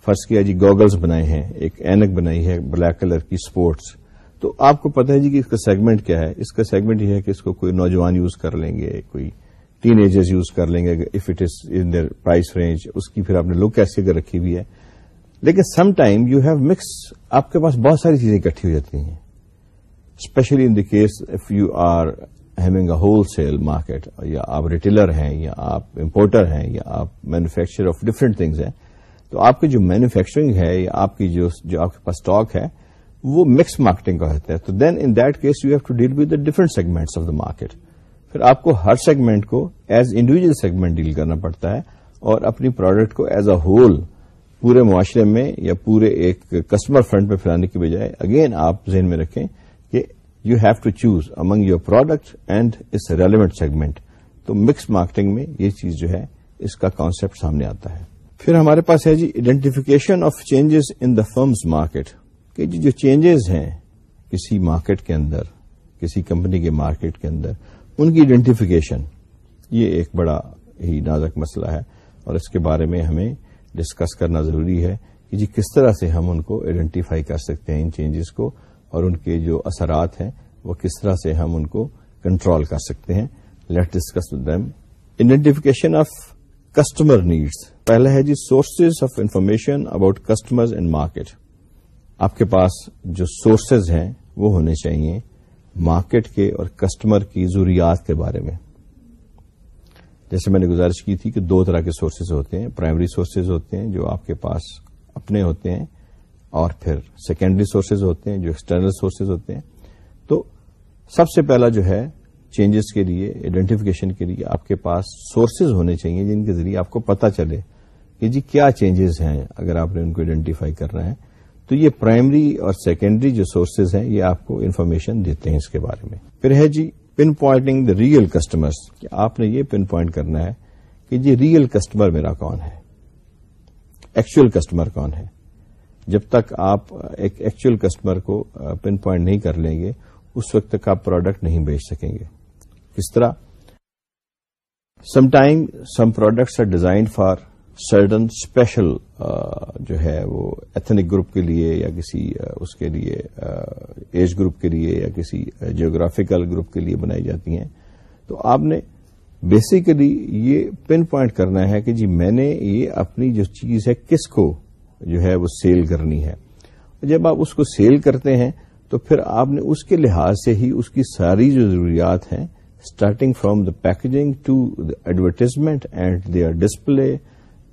فرض کیا جی گوگلز بنائے ہیں، ایک اینک بنائی ہے بلیک کلر کی سپورٹس تو آپ کو پتا ہے جی کہ اس کا سیگمنٹ کیا ہے۔ اس کا سیگمنٹ یہ ہے کہ اس کو کوئی نوجوان یوز کر لیں گے، کوئی ٹین ایجرز یوز کر لیں گے if it is in the price range اس کی پھر آپ نے لک ایسی اگر رکھی ہوئی ہے لیکن some time you have mix آپ کے پاس بہت ساری چیزیں اکٹھی ہو جاتی ہیں especially in the case if you are having a wholesale market یا آپ ریٹیلر ہیں یا آپ امپورٹر ہیں یا آپ مینوفیکچر آف ڈفرنٹ تھنگز ہیں تو آپ کی جو مینوفیکچرنگ ہے یا آپ کی جو جو آپ کے پاس اسٹاک ہے وہ مکس مارکیٹنگ کا ہوتا ہے. تو then in that case you have to deal with the different segments of the market پھر آپ کو ہر سیگمنٹ کو ایز انڈیویجل سیگمنٹ ڈیل کرنا پڑتا ہے اور اپنی پروڈکٹ کو ایز اے ہول پورے معاشرے میں یا پورے ایک کسٹمر فرنٹ پہ پھیلانے کی بجائے اگین آپ ذہن میں رکھیں کہ you have to choose among your product and its relevant segment تو مکس مارکیٹنگ میں یہ چیز جو ہے اس کا کانسپٹ سامنے آتا ہے۔ پھر ہمارے پاس ہے جی identification of changes in the firms market کہ جی جو چینجز ہیں کسی مارکیٹ کے اندر، کسی کمپنی کے مارکیٹ کے اندر ان کی آئیڈینٹیفیکیشن یہ ایک بڑا ہی نازک مسئلہ ہے اور اس کے بارے میں ہمیں ڈسکس کرنا ضروری ہے کہ جی کس طرح سے ہم ان کو آئیڈینٹیفائی کر سکتے ہیں ان چینجز کو اور ان کے جو اثرات ہیں وہ کس طرح سے ہم ان کو کنٹرول کر سکتے ہیں۔ Let discuss with them identification of customer needs پہلا ہے جی sources of information about customers and market آپ کے پاس جو سورسز ہیں وہ ہونے چاہیے۔ مارکیٹ کے اور کسٹمر کی ضروریات کے بارے میں۔ جیسے میں نے گزارش کی تھی کہ دو طرح کے سورسز ہوتے ہیں پرائمری سورسز ہوتے ہیں جو آپ کے پاس اپنے ہوتے ہیں، اور پھر سیکنڈری سورسز ہوتے ہیں جو ایکسٹرنل سورسز ہوتے ہیں۔ تو سب سے پہلا جو ہے چینجز کے لیے آئیڈینٹیفکیشن کے لیے آپ کے پاس سورسز ہونے چاہیے جن کے ذریعے آپ کو پتا چلے کہ جی کیا چینجز ہیں اگر آپ نے ان کو آئیڈینٹیفائی کرنا ہے تو یہ پرائمری اور سیکنڈری جو سورسز ہیں، یہ آپ کو انفارمیشن دیتے ہیں اس کے بارے میں۔ پھر ہے جی pinpointing the real customers آپ نے یہ پن پوائنٹ کرنا ہے کہ جی ریئل کسٹمر میرا کون ہے؟ ایکچوئل کسٹمر کون ہے؟ جب تک آپ ایک ایکچوئل کسٹمر کو پن پوائنٹ نہیں کر لیں گے، اس وقت تک آپ پروڈکٹ نہیں بیچ سکیں گے۔ کس طرح؟ Some time some products are designed for certain special uh, جو ہے وہ ایتھنک گروپ کے لیے یا کسی uh, اس کے لیے uh, ایج گروپ کے لیے یا کسی جیوگرافیکل گروپ کے لیے بنائی جاتی ہیں۔ تو آپ نے بیسیکلی یہ پن پوائنٹ کرنا ہے کہ جی میں نے یہ اپنی جو چیز ہے کس کو جو ہے وہ سیل کرنی ہے۔ جب آپ اس کو سیل کرتے ہیں تو پھر آپ نے اس کے لحاظ سے ہی اس کی ساری جو ضروریات ہیں starting from the packaging to the advertisement and their display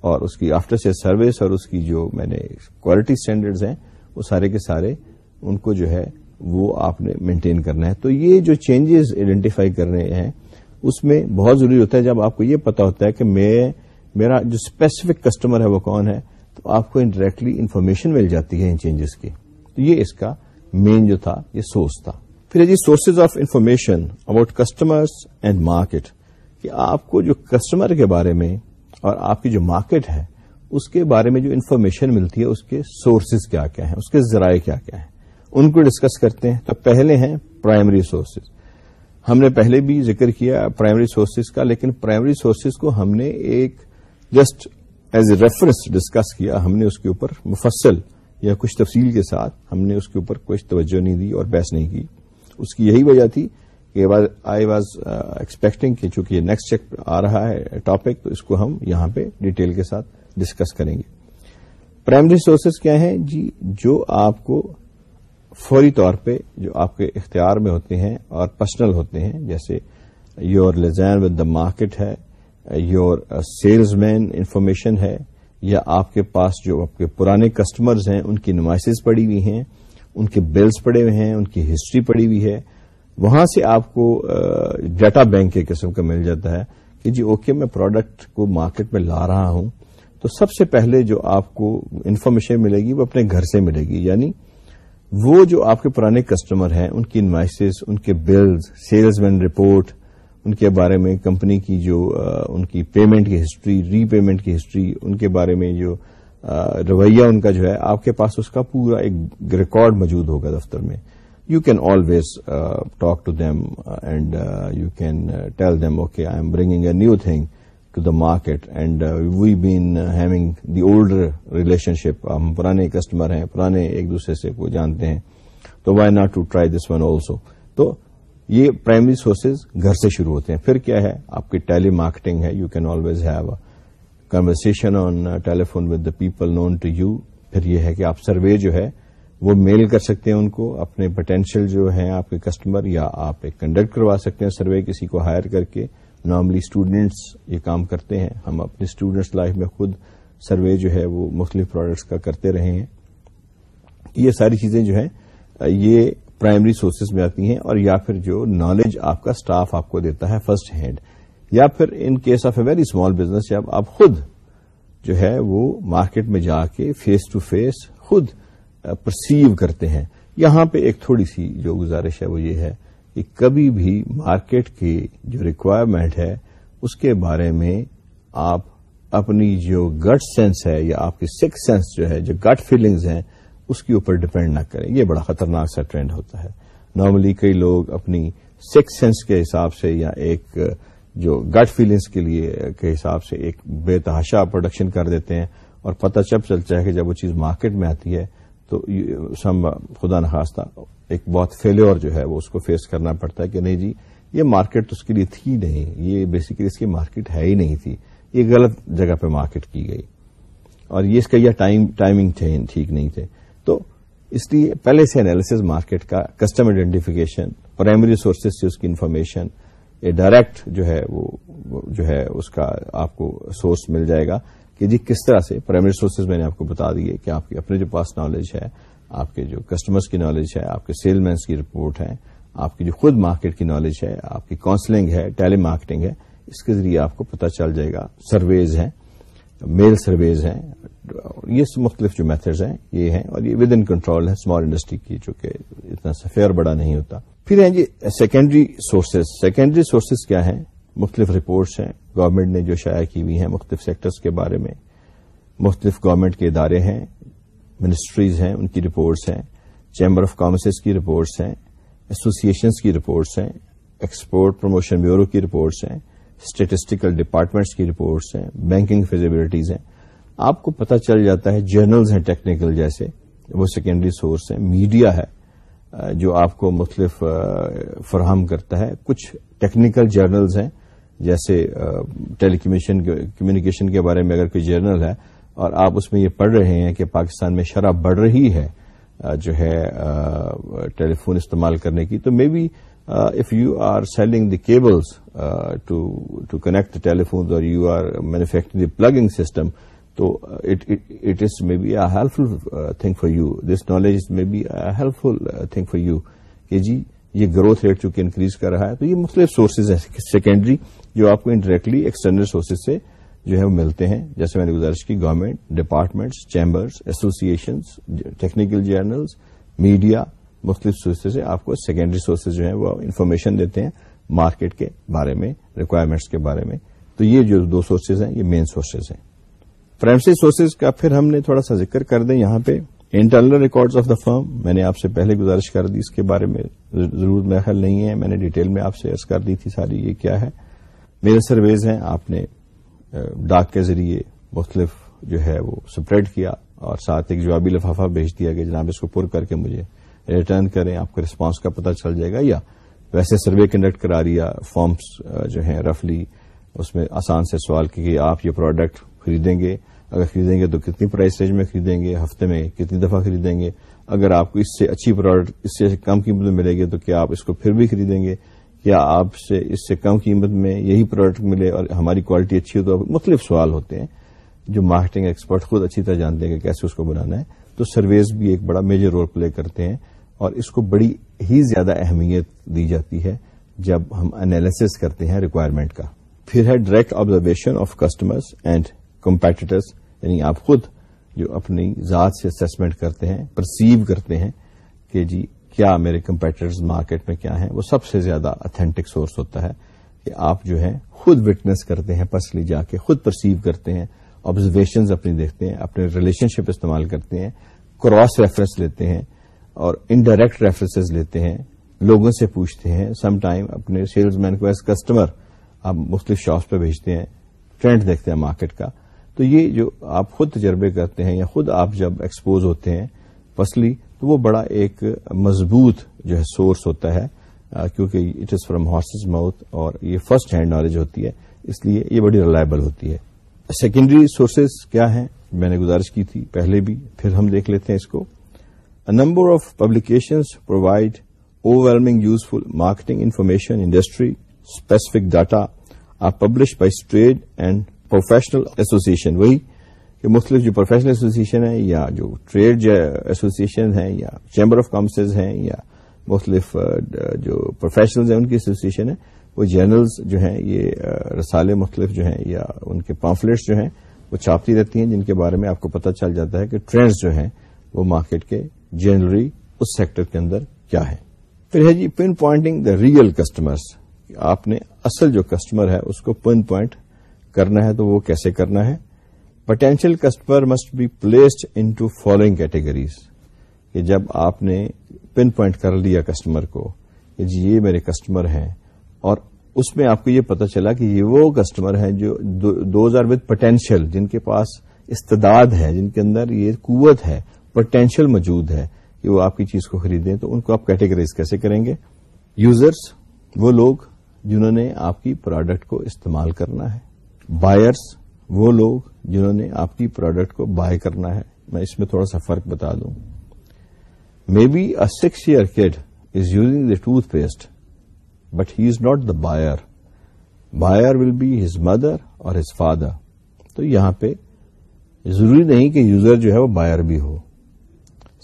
اور اس کی آفٹر سے سروس اور اس کی جو میں نے کوالٹی اسٹینڈرڈز ہیں، وہ سارے کے سارے ان کو جو ہے وہ آپ نے مینٹین کرنا ہے۔ تو یہ جو چینجز آئیڈینٹیفائی کر رہے ہیں، اس میں بہت ضروری ہوتا ہے جب آپ کو یہ پتا ہوتا ہے کہ میں، میرا جو اسپیسیفک کسٹمر ہے وہ کون ہے، تو آپ کو انڈائریکٹلی انفارمیشن مل جاتی ہے ان چینجز کی۔ تو یہ اس کا مین جو تھا، یہ سورس تھا۔ پھر جی sources of information about customers and market کہ آپ کو جو کسٹمر کے بارے میں اور آپ کی جو مارکیٹ ہے، اس کے بارے میں جو انفارمیشن ملتی ہے، اس کے سورسز کیا کیا ہیں، اس کے ذرائع کیا کیا ہیں۔ ان کو ڈسکس کرتے ہیں۔ تو پہلے ہیں پرائمری سورسز ہم نے پہلے بھی ذکر کیا پرائمری سورسز کا، لیکن پرائمری سورسز کو ہم نے ایک just as a reference discuss کیا۔ ہم نے اس کے اوپر مفصل یا کچھ تفصیل کے ساتھ ہم نے اس کے اوپر کچھ توجہ نہیں دی اور بحث نہیں کی۔ اس کی یہی وجہ تھی آئی واز ایکسپیکٹنگ کہ چونکہ یہ نیکسٹ چیک آ رہا ہے ٹاپک تو اس کو ہم یہاں پہ ڈیٹیل کے ساتھ ڈسکس کریں گے۔ پرائمری سورسز کیا ہیں؟ جی جو آپ کو فوری طور پہ جو آپ کے اختیار میں ہوتے ہیں اور پرسنل ہوتے ہیں، جیسے your liaison with the market ہے یور سیلز مین انفارمیشن ہے، یا آپ کے پاس جو آپ کے پرانے کسٹمرز ہیں، ان کی نمائشز پڑی ہوئی ہیں، ان کے بلز پڑے ہوئے ہیں، ان کی ہسٹری پڑی ہوئی ہے وہاں سے آپ کو ڈیٹا بینک کے قسم کا مل جاتا ہے کہ جی اوکے، میں پروڈکٹ کو مارکیٹ میں لا رہا ہوں، تو سب سے پہلے جو آپ کو انفارمیشن ملے گی وہ اپنے گھر سے ملے گی یعنی وہ جو آپ کے پرانے کسٹمر ہیں، ان کی انوائسز، ان کے بلز سیلز مین رپورٹ، ان کے بارے میں کمپنی کی جو ان کی پیمنٹ کی ہسٹری، ری پیمنٹ کی ہسٹری، ان کے بارے میں جو رویہ ان کا جو ہے، آپ کے پاس اس کا پورا ایک ریکارڈ موجود ہوگا دفتر میں۔ You can always talk to them and you can tell them okay I am bringing a new thing to the market and we been having the older relationship ہم پرانے کسٹمر ہیں پرانے ایک دوسرے سے کو جانتے ہیں تو why not to try this one also تو یہ پرائمری سورسز گھر سے شروع ہوتے ہیں پھر کیا ہے آپ کی ٹیلی مارکیٹنگ ہے you can always have conversation on telephone with the people known to you پھر یہ ہے کہ آپ سروے جو ہے وہ میل کر سکتے ہیں ان کو، اپنے پوٹینشیل جو ہیں آپ کے کسٹمر یا آپ ایک کنڈکٹ کروا سکتے ہیں سروے کسی کو ہائر کر کے۔ نارملی اسٹوڈینٹس یہ کام کرتے ہیں۔ ہم اپنے اسٹوڈینٹس لائف میں خود سروے جو ہے وہ مختلف پروڈکٹس کا کرتے رہے ہیں۔ یہ ساری چیزیں جو ہیں، یہ پرائمری سورسز میں آتی ہیں اور یا پھر جو نالج آپ کا اسٹاف آپ کو دیتا ہے فرسٹ ہینڈ یا پھر in case of a very small business جب آپ خود جو ہے وہ مارکیٹ میں جا کے فیس ٹو فیس خود پرسیو کرتے ہیں۔ یہاں پہ ایک تھوڑی سی جو گزارش ہے وہ یہ ہے کہ کبھی بھی مارکیٹ کی جو ریکوائرمنٹ ہے، اس کے بارے میں آپ اپنی جو گٹ سینس ہے یا آپ کی سکس سینس جو ہے، جو گٹ فیلنگز ہیں، اس کے اوپر ڈپینڈ نہ کریں۔ یہ بڑا خطرناک سا ٹرینڈ ہوتا ہے۔ نارملی کئی لوگ اپنی سکس سینس کے حساب سے یا ایک جو گٹ فیلنگس کے لیے کے حساب سے ایک بے تحاشا پروڈکشن کر دیتے ہیں اور پتہ چب چلتا ہے کہ جب وہ چیز مارکیٹ میں آتی ہے تو سم خدا نخواستہ ایک بہت فیلور جو ہے وہ اس کو فیس کرنا پڑتا ہے کہ نہیں جی یہ مارکیٹ تو اس کے لیے تھی نہیں، یہ بیسیکلی اس کی مارکیٹ ہے ہی نہیں تھی، یہ غلط جگہ پہ مارکیٹ کی گئی۔ اور یہ اس کا یہ ٹائمنگ ٹھیک نہیں تھے۔ تو اس لیے پہلے سے انالیس مارکیٹ کا کسٹم آئیڈینٹیفیکیشن پرائمری سورسز سے اس کی انفارمیشن یہ ڈائریکٹ جو ہے وہ جو ہے اس کا آپ کو سورس مل جائے گا۔ کہ جی کس طرح سے پرائمری سورسز میں نے آپ کو بتا دیے کہ آپ کے اپنے جو پاس نالج ہے، آپ کے جو کسٹمرز کی نالج ہے، آپ کے سیل مینس کی رپورٹ ہے، آپ کی جو خود مارکیٹ کی نالج ہے، آپ کی کاؤنسلنگ ہے ٹیلی مارکیٹنگ ہے، اس کے ذریعے آپ کو پتہ چل جائے گا۔ سرویز ہیں میل سرویز ہیں، یہ مختلف جو میتھڈز ہیں، یہ ہیں اور یہ ود ان کنٹرول ہے اسمال انڈسٹری کی جو کہ اتنا سفیر بڑا نہیں ہوتا۔ پھر ہیں جی سیکنڈری سورسز سیکنڈری سورسز کیا ہیں؟ مختلف رپورٹس ہیں۔ گورنمنٹ نے جو شائع کی ہوئی ہیں مختلف سیکٹرز کے بارے میں۔ مختلف گورنمنٹ کے ادارے ہیں منسٹریز ہیں، ان کی رپورٹس ہیں۔ چیمبر آف کامرس کی رپورٹس ہیں۔ ایسوسیشنس کی رپورٹس ہیں۔ ایکسپورٹ پروموشن بیورو کی رپورٹس ہیں۔ اسٹیٹسٹیکل ڈپارٹمنٹس کی رپورٹس ہیں۔ بینکنگ فیزیبلٹیز ہیں۔ آپ کو پتہ چل جاتا ہے جرنلز ہیں ٹیکنیکل جیسے۔ وہ سیکنڈری سورس ہیں۔ میڈیا ہے، جو آپ کو مختلف فراہم کرتا ہے۔ کچھ ٹیکنیکل جرنلز ہیں۔ جیسے ٹیلی کمیونیکیشن کے بارے میں اگر کوئی جرنل ہے اور آپ اس میں یہ پڑھ رہے ہیں کہ پاکستان میں شرح بڑھ رہی ہے جو ہے ٹیلی فون استعمال کرنے کی، تو may be if you are selling the cables to connect telephone اور you are manufacturing the plugging system تو it is may be a helpful thing for you this knowledge is may be a helpful thing for you کہ جی یہ گروتھ ریٹ چونکہ انکریز کر رہا ہے، تو یہ مختلف سورسز ہیں سیکنڈری جو آپ کو انڈائریکٹلی ایکسٹرنل سورسز سے جو ہے وہ ملتے ہیں۔ جیسے میں نے گزارش کی government departments chambers associations technical journals media مختلف سورسز سے آپ کو سیکنڈری سورسز جو ہیں وہ انفارمیشن دیتے ہیں مارکیٹ کے بارے میں ریکوائرمنٹس کے بارے میں۔ تو یہ جو دو سورسز ہیں، یہ مین سورسز ہیں۔ پرائمری سورسز کا پھر ہم نے تھوڑا سا ذکر کر دیں یہاں پہ۔ Internal records of the firm, میں نے آپ سے پہلے گزارش کر دی، اس کے بارے میں ضرور میرا نہیں ہے، میں نے ڈیٹیل میں آپ سے عرض کر دی تھی ساری یہ کیا ہے۔ میرے سرویز ہیں، آپ نے ڈاک کے ذریعے مختلف جو ہے وہ سپریڈ کیا اور ساتھ ایک جوابی لفافہ بھیج دیا کہ جناب اس کو پر کر کے مجھے ریٹرن کریں، آپ کو رسپانس کا پتہ چل جائے گا یا ویسے سروے کنڈکٹ کرا دیا فارمس جو ہیں رفلی، اس میں آسان سے سوال کہ آپ یہ پروڈکٹ خریدیں گے اگر خریدیں گے تو کتنی پرائز رینج میں خریدیں گے، ہفتے میں کتنی دفعہ خریدیں گے؟ اگر آپ کو اس سے اچھی پروڈکٹ اس سے کم قیمت میں ملے گی تو کیا آپ اس کو پھر بھی خریدیں گے؟ کیا آپ سے اس سے کم قیمت میں یہی پروڈکٹ ملے اور ہماری کوالٹی اچھی ہو تو مختلف سوال ہوتے ہیں۔ جو مارکیٹنگ ایکسپرٹ خود اچھی طرح جانتے ہیں کہ کیسے اس کو بنانا ہے، تو سرویز بھی ایک بڑا میجر رول پلے کرتے ہیں اور اس کو بڑی ہی زیادہ اہمیت دی جاتی ہے جب ہم انالیس کرتے ہیں ریکوائرمنٹ کا۔ پھر ہے direct observation of customers and competitors یعنی آپ خود جو اپنی ذات سے اسسمنٹ کرتے ہیں پرسیو کرتے ہیں کہ جی کیا میرے کمپیٹیٹرز مارکیٹ میں کیا ہیں، وہ سب سے زیادہ اتھینٹک سورس ہوتا ہے کہ آپ جو ہے خود وٹنس کرتے ہیں پرسنلی جا کے خود پرسیو کرتے ہیں آبزرویشنز اپنی دیکھتے ہیں، اپنے ریلیشن شپ استعمال کرتے ہیں کراس ریفرنس لیتے ہیں اور انڈائریکٹ ریفرنسز لیتے ہیں، لوگوں سے پوچھتے ہیں سم ٹائم اپنے سیلز مین کو ایز کسٹمر آپ مختلف شاپس پہ بھیجتے ہیں ٹرینڈ دیکھتے ہیں مارکیٹ کا۔ تو یہ جو آپ خود تجربے کرتے ہیں یا خود آپ جب ایکسپوز ہوتے ہیں فصلی تو وہ بڑا ایک مضبوط جو ہے سورس ہوتا ہے کیونکہ it is from horses mouth اور یہ فرسٹ ہینڈ نالج ہوتی ہے، اس لیے یہ بڑی ریلائبل ہوتی ہے۔ سیکنڈری سورسز کیا ہیں؟ میں نے گزارش کی تھی پہلے بھی، پھر ہم دیکھ لیتے ہیں اس کو۔ Number of publications provide overwhelming useful marketing information industry specific data are publish by street and professional association وہی کہ مختلف جو پروفیشنل ایسوسیشن ہے یا جو ٹریڈ ایسوسیشن ہیں یا چیمبر آف کامرسز ہیں یا مختلف جو پروفیشنلز ہیں ان کی ایسوسیشن ہے وہ جرنلز جو ہیں، یہ رسالے مختلف جو ہیں یا ان کے پامفلٹس جو ہیں، وہ چھاپتی رہتی ہیں، جن کے بارے میں آپ کو پتہ چل جاتا ہے کہ ٹرینڈز جو ہیں، وہ مارکیٹ کے جنرلی اس سیکٹر کے اندر کیا ہے پھر ہے جی pinpointing the real customers آپ نے اصل جو کسٹمر ہے، اس کو پن پوائنٹ کرنا ہے تو وہ کیسے کرنا ہے؟ Potential customer must be placed into following categories کہ جب آپ نے پن پوائنٹ کر لیا کسٹمر کو کہ جی یہ میرے کسٹمر ہیں، اور اس میں آپ کو یہ پتا چلا کہ یہ وہ کسٹمر ہیں جو دوز آر ود پوٹینشیل جن کے پاس استداد ہے، جن کے اندر یہ قوت ہے پوٹینشیل موجود ہے کہ وہ آپ کی چیز کو خریدیں، تو ان کو آپ کیٹیگرائز کیسے کریں گے؟ یوزرس وہ لوگ جنہوں نے آپ کی پروڈکٹ کو استعمال کرنا ہے۔ بائرس وہ لوگ جنہوں نے آپ کی پروڈکٹ کو بائی کرنا ہے، میں اس میں تھوڑا سا فرق بتا دوں۔ May be a six year kid is using the toothpaste but he is not the buyer buyer will be his mother or his father تو یہاں پہ ضروری نہیں کہ یوزر جو ہے وہ بائر بھی ہو۔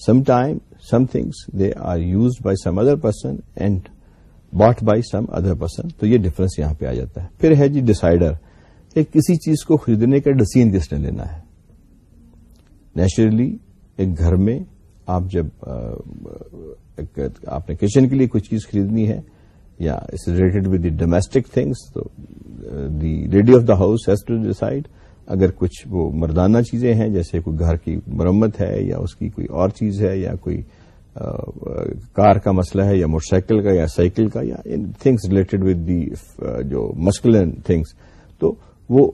Some time some things they are used by some other person and bought by some other person تو یہ ڈفرنس یہاں پہ آ جاتا ہے۔ پھر ہے جی ڈسائڈر کہ کسی چیز کو خریدنے کا ڈسیزن کس نے لینا ہے۔ نیچرلی ایک گھر میں آپ جب آپ نے کچن کے لیے کچھ چیز خریدنی ہے یا اس related with the domestic things تو the lady of the house has to decide اگر کچھ وہ مردانہ چیزیں ہیں، جیسے کوئی گھر کی مرمت ہے یا اس کی کوئی اور چیز ہے یا کوئی کار کا مسئلہ ہے یا موٹر سائیکل کا یا سائیکل کا یا تھنگس ریلیٹڈ ود دی جو مسکولن تھنگس تو وہ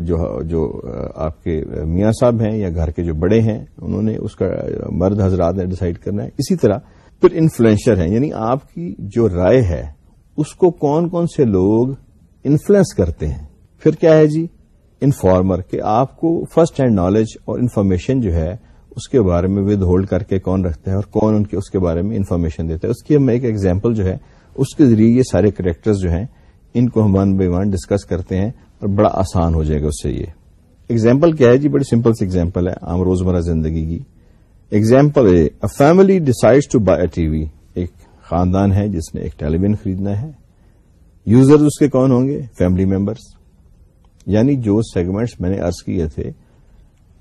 جو آپ کے میاں صاحب ہیں یا گھر کے جو بڑے ہیں، انہوں نے اس کا مرد حضرات نے ڈسائڈ کرنا ہے۔ اسی طرح پھر انفلوئنشر ہیں یعنی آپ کی جو رائے ہے، اس کو کون کون سے لوگ انفلوئنس کرتے ہیں؟ پھر کیا ہے جی؟ انفارمر کہ آپ کو فرسٹ ہینڈ نالج اور انفارمیشن جو ہے، اس کے بارے میں ود ہولڈ کر کے کون رکھتا ہے اور کون ان کے، اس کے بارے میں انفارمیشن دیتا ہے۔ اس کی ہم ایک ایگزامپل جو ہے، اس کے ذریعے یہ سارے کریکٹرز جو ہیں، ان کو ہم ون بائی ون ڈسکس کرتے ہیں۔ اور بڑا آسان ہو جائے گا اس سے یہ۔ ایگزامپل کیا ہے؟ جی بڑی سمپل سی ایگزامپل ہے، عام روزمرہ زندگی کی۔ Example a family decide to buy a T V ایک خاندان ہے جس نے ایک ٹیلی ویژن خریدنا ہے۔ یوزر اس کے کون ہوں گے؟ فیملی ممبرس یعنی جو سیگمنٹس میں نے ارض کیے تھے،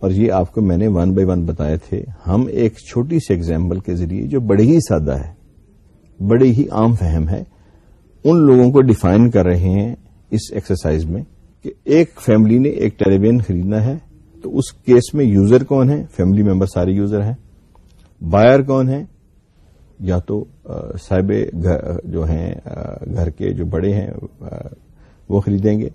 اور یہ آپ کو میں نے ون بائی ون بتائے تھے۔ ہم ایک چھوٹی سی ایگزامپل کے ذریعے جو بڑی ہی سادہ ہے، بڑی ہی عام فہم ہے، ان لوگوں کو ڈیفائن کر رہے ہیں اس ایکسرسائز میں۔ کہ ایک فیملی نے ایک ٹیلیویژن خریدنا ہے، تو اس کیس میں یوزر کون ہے؟ فیملی ممبر سارے یوزر ہیں۔ بائر کون ہے؟ یا تو صاحب جو ہیں گھر کے جو بڑے ہیں وہ خریدیں گے۔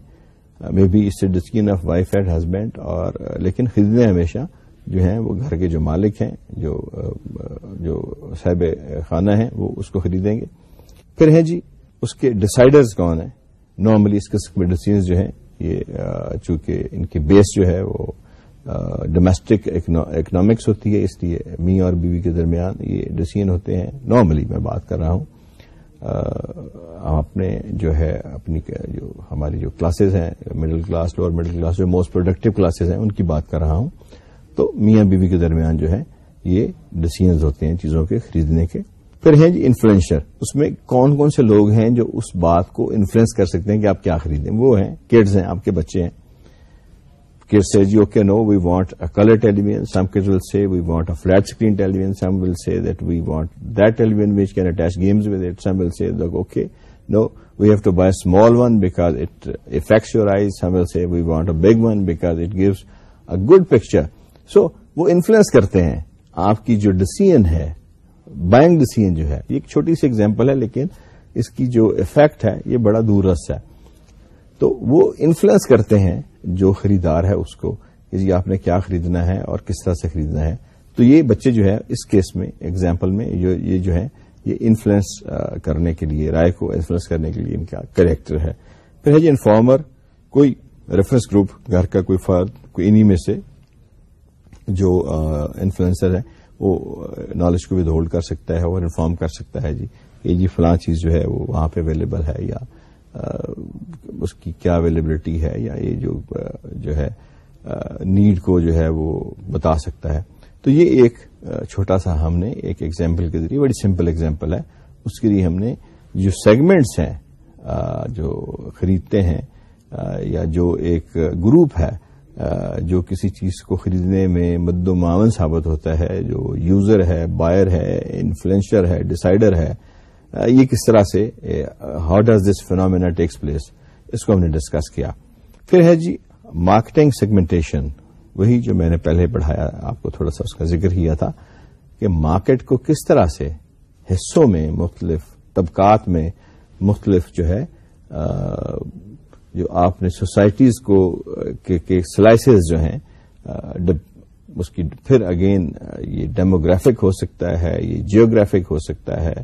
مے بی اس سے discussion of wife and husband اور، لیکن خریدنے ہمیشہ جو ہیں، وہ گھر کے جو مالک ہیں، جو جو صاحب خانہ ہیں، وہ اس کو خریدیں گے۔ پھر ہیں جی اس کے ڈسائڈرز کون ہیں؟ نارملی اس قسم کے ڈسیزنز جو ہیں یہ چونکہ ان کی بیس جو ہے وہ ڈومیسٹک اکنامکس ہوتی ہے، اس لیے می اور بیوی کے درمیان یہ ڈسیزن ہوتے ہیں۔ نارملی میں بات کر رہا ہوں۔ اپنے جو ہے اپنی جو ہماری جو کلاسز ہیں middle class lower middle class جو موسٹ پروڈکٹیو کلاسز ہیں، ان کی بات کر رہا ہوں۔ تو میاں بیوی کے درمیان جو ہے یہ ڈسیزنز ہوتے ہیں چیزوں کے خریدنے کے۔ پھر ہیں جی انفلوئنسر اس میں کون کون سے لوگ ہیں جو اس بات کو انفلوئنس کر سکتے ہیں کہ آپ کیا خریدیں؟ وہ ہیں کڈز ہیں، آپ کے بچے ہیں. جی okay colour television some kid will see we want a flat screen television some will see that we want that television which can attach games with it some will see okay no we have to buy a small one because it affects your eye some will see we want a big one because it gives a good picture so وہ انفلوئنس کرتے ہیں. آپ کی جو ڈسیزن ہے بائنگ ڈسیزن جو ہے، یہ ایک چھوٹی سی ایگزامپل ہے، لیکن اس کی جو افیکٹ ہے، یہ بڑا دور رس ہے۔ تو وہ انفلوئنس کرتے ہیں جو خریدار ہے اس کو، کہ جی آپ نے کیا خریدنا ہے اور کس طرح سے خریدنا ہے۔ تو یہ بچے جو ہے اس کیس میں ایگزامپل میں، یہ جو ہے یہ انفلوئنس کرنے کے لیے، رائے کو انفلوئنس کرنے کے لیے ان کا کریکٹر ہے۔ پھر ہے جی انفارمر کوئی ریفرنس گروپ گھر کا کوئی فرد، کوئی انہی میں سے جو انفلوئنسر ہے وہ نالج کو بھی ہولڈ کر سکتا ہے اور انفارم کر سکتا ہے جی یہ جی فلاں چیز جو ہے وہ وہاں پہ اویلیبل ہے یا اس کی کیا اویلیبلٹی ہے یا یہ جو جو ہے نیڈ کو جو ہے وہ بتا سکتا ہے۔ تو یہ ایک چھوٹا سا ہم نے ایک ایگزامپل کے ذریعے، بڑی سمپل ایگزامپل ہے۔ اس کے لیے ہم نے جو سیگمنٹس ہیں جو خریدتے ہیں یا جو ایک گروپ ہے جو کسی چیز کو خریدنے میں مد و معاون ثابت ہوتا ہے، جو یوزر ہے، بائر ہے انفلوئنشر ہے ڈسائڈر ہے یہ کس طرح سے how does this phenomena takes place اس کو ہم نے ڈسکس کیا۔ پھر ہے جی مارکیٹنگ سیگمنٹیشن وہی جو میں نے پہلے پڑھایا، آپ کو تھوڑا سا اس کا ذکر کیا تھا، کہ مارکیٹ کو کس طرح سے حصوں میں مختلف طبقات میں مختلف جو ہے جو آپ نے سوسائٹیز کو سلائسز جو ہیں اس کی پھر اگین یہ ڈیموگرافک ہو سکتا ہے، یہ جیوگرافک ہو سکتا ہے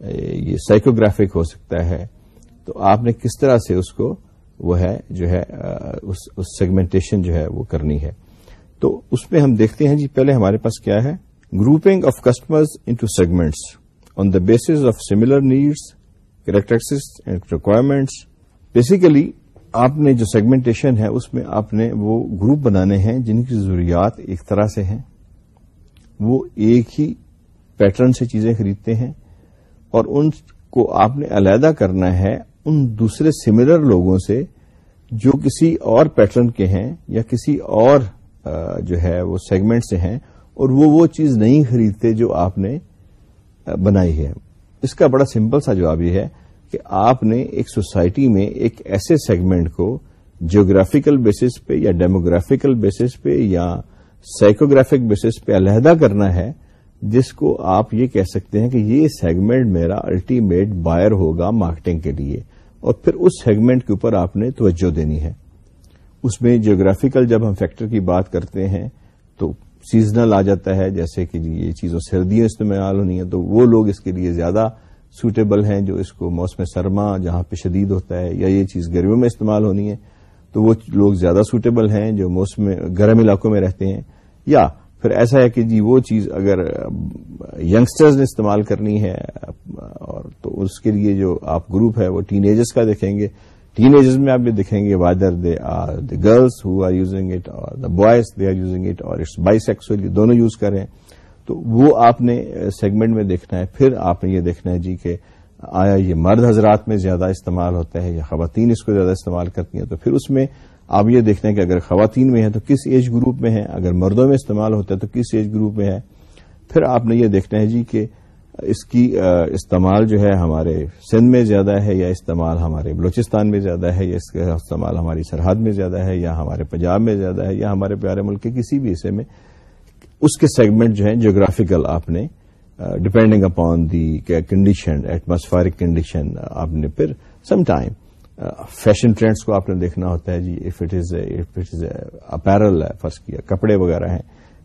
یہ سائیکوگرافک ہو سکتا ہے۔ تو آپ نے کس طرح سے اس کو، وہ ہے، جو ہے اس سیگمنٹیشن جو ہے، وہ کرنی ہے۔ تو اس میں ہم دیکھتے ہیں جی پہلے ہمارے پاس کیا ہے؟ Grouping of customers into segments on the basis of similar needs characteristics and requirements basically آپ نے جو سیگمنٹیشن ہے، اس میں آپ نے وہ گروپ بنانے ہیں جن کی ضروریات ایک طرح سے ہیں۔ وہ ایک ہی پیٹرن سے چیزیں خریدتے ہیں اور ان کو آپ نے علیحدہ کرنا ہے ان دوسرے سملر لوگوں سے جو کسی اور پیٹرن کے ہیں یا کسی اور جو ہے وہ سیگمنٹ سے ہیں اور وہ وہ چیز نہیں خریدتے جو آپ نے بنائی ہے۔ اس کا بڑا سمپل سا جواب یہ ہے کہ آپ نے ایک سوسائٹی میں ایک ایسے سیگمنٹ کو جیوگرافیکل بیسس پہ یا ڈیموگرافیکل بیسس پہ یا سائیکوگرافک بیسس پہ علیحدہ کرنا ہے، جس کو آپ یہ کہہ سکتے ہیں کہ یہ سیگمنٹ میرا الٹیمیٹ بائر ہوگا مارکیٹنگ کے لیے، اور پھر اس سیگمنٹ کے اوپر آپ نے توجہ دینی ہے۔ اس میں جیوگرافیکل جب ہم فیکٹر کی بات کرتے ہیں تو سیزنل آ جاتا ہے، جیسے کہ یہ چیزوں سردیاں استعمال ہونی ہیں تو وہ لوگ اس کے لیے زیادہ سوٹیبل ہیں جو اس کو موسم سرما جہاں پہ شدید ہوتا ہے یا یہ چیز گرمیوں میں استعمال ہونی ہے، تو وہ لوگ زیادہ سوٹیبل ہیں جو موسم گرم علاقوں میں رہتے ہیں۔ یا پھر ایسا ہے کہ جی وہ چیز اگر یگسٹرز نے استعمال کرنی ہے اور تو اس کے لیے جو آپ گروپ ہے وہ ٹین ایجز کا دیکھیں گے۔ ٹین ایجز میں آپ یہ دیکھیں گے whether they are the girls who are using it اور the boys they are using it اور اٹس بائی سیکسل دونوں یوز کریں۔ تو وہ آپ نے سیگمنٹ میں دیکھنا ہے، پھر آپ نے یہ دیکھنا ہے جی کہ آیا یہ مرد حضرات میں زیادہ استعمال ہوتا ہے یا خواتین اس کو زیادہ استعمال کرتی ہیں، تو پھر اس میں آپ یہ دیکھتے ہیں کہ اگر خواتین میں ہے تو کس ایج گروپ میں ہے اگر مردوں میں استعمال ہوتا ہے تو کس ایج گروپ میں ہے پھر آپ نے یہ دیکھنا ہے جی کہ اس کی استعمال جو ہے ہمارے سندھ میں زیادہ ہے یا استعمال ہمارے بلوچستان میں زیادہ ہے یا اس کا استعمال ہماری سرحد میں زیادہ ہے یا ہمارے پنجاب میں زیادہ ہے یا ہمارے پیارے ملک کے کسی بھی حصے میں اس کے سیگمنٹ جو ہیں جیوگرافیکل آپ نے depending upon the condition atmospheric condition آپ نے پھر سم ٹائم فیشن ٹرینڈس کو آپ نے دیکھنا ہوتا ہے جی if it is if it is apparel ہے، فرض کیا، کپڑے وغیرہ ہیں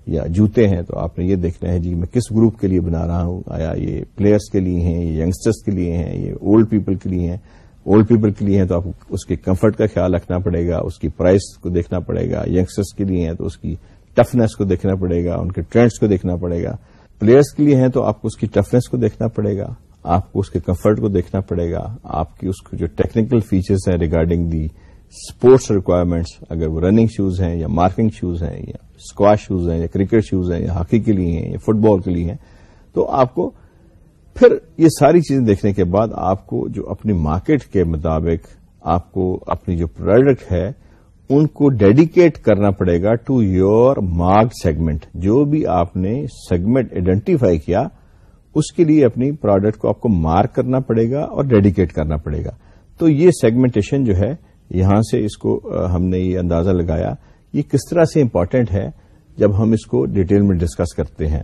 یا جوتے ہیں، تو آپ نے یہ دیکھنا ہے جی میں کس گروپ کے لیے بنا رہا ہوں؟ آیا یہ پلیئرس کے لیے ہیں، یہ یگسٹرس کے لیے ہیں، یہ اولڈ پیپل کے لیے ہیں؟ اولڈ پیپل کے لیے ہیں تو آپ اس کے کمفرٹ کا خیال رکھنا پڑے گا، اس کی پرائز کو دیکھنا پڑے گا یگسٹرس کے لیے ہیں تو اس کی ٹفنس کو دیکھنا پڑے گا، ان کے ٹرینڈس کو دیکھنا پڑے گا۔ پلیئرس کے لیے ہیں تو آپ کو اس کی ٹفنس کو دیکھنا پڑے گا، آپ کو اس کے کمفرٹ کو دیکھنا پڑے گا۔ آپ کی اس کے جو ٹیکنیکل فیچرز ہیں ریگارڈنگ دی اسپورٹس ریکوائرمنٹس اگر وہ رننگ شوز ہیں یا مارکنگ شوز ہیں یا اسکواش شوز ہیں یا کرکٹ شوز ہیں یا ہاکی کے لیے ہیں یا فٹ بال کے لیے ہیں، تو آپ کو پھر یہ ساری چیزیں دیکھنے کے بعد آپ کو جو اپنی مارکیٹ کے مطابق آپ کو اپنی جو پروڈکٹ ہے ان کو ڈیڈیکیٹ کرنا پڑے گا ٹو یور مارک سیگمنٹ جو بھی آپ نے سیگمنٹ آئیڈینٹیفائی کیا، اس کے لیے اپنی پروڈکٹ کو آپ کو مارک کرنا پڑے گا اور ڈیڈیکیٹ کرنا پڑے گا۔ تو یہ سیگمنٹیشن جو ہے، یہاں سے اس کو ہم نے یہ اندازہ لگایا، یہ کس طرح سے امپورٹنٹ ہے جب ہم اس کو ڈیٹیل میں ڈسکس کرتے ہیں۔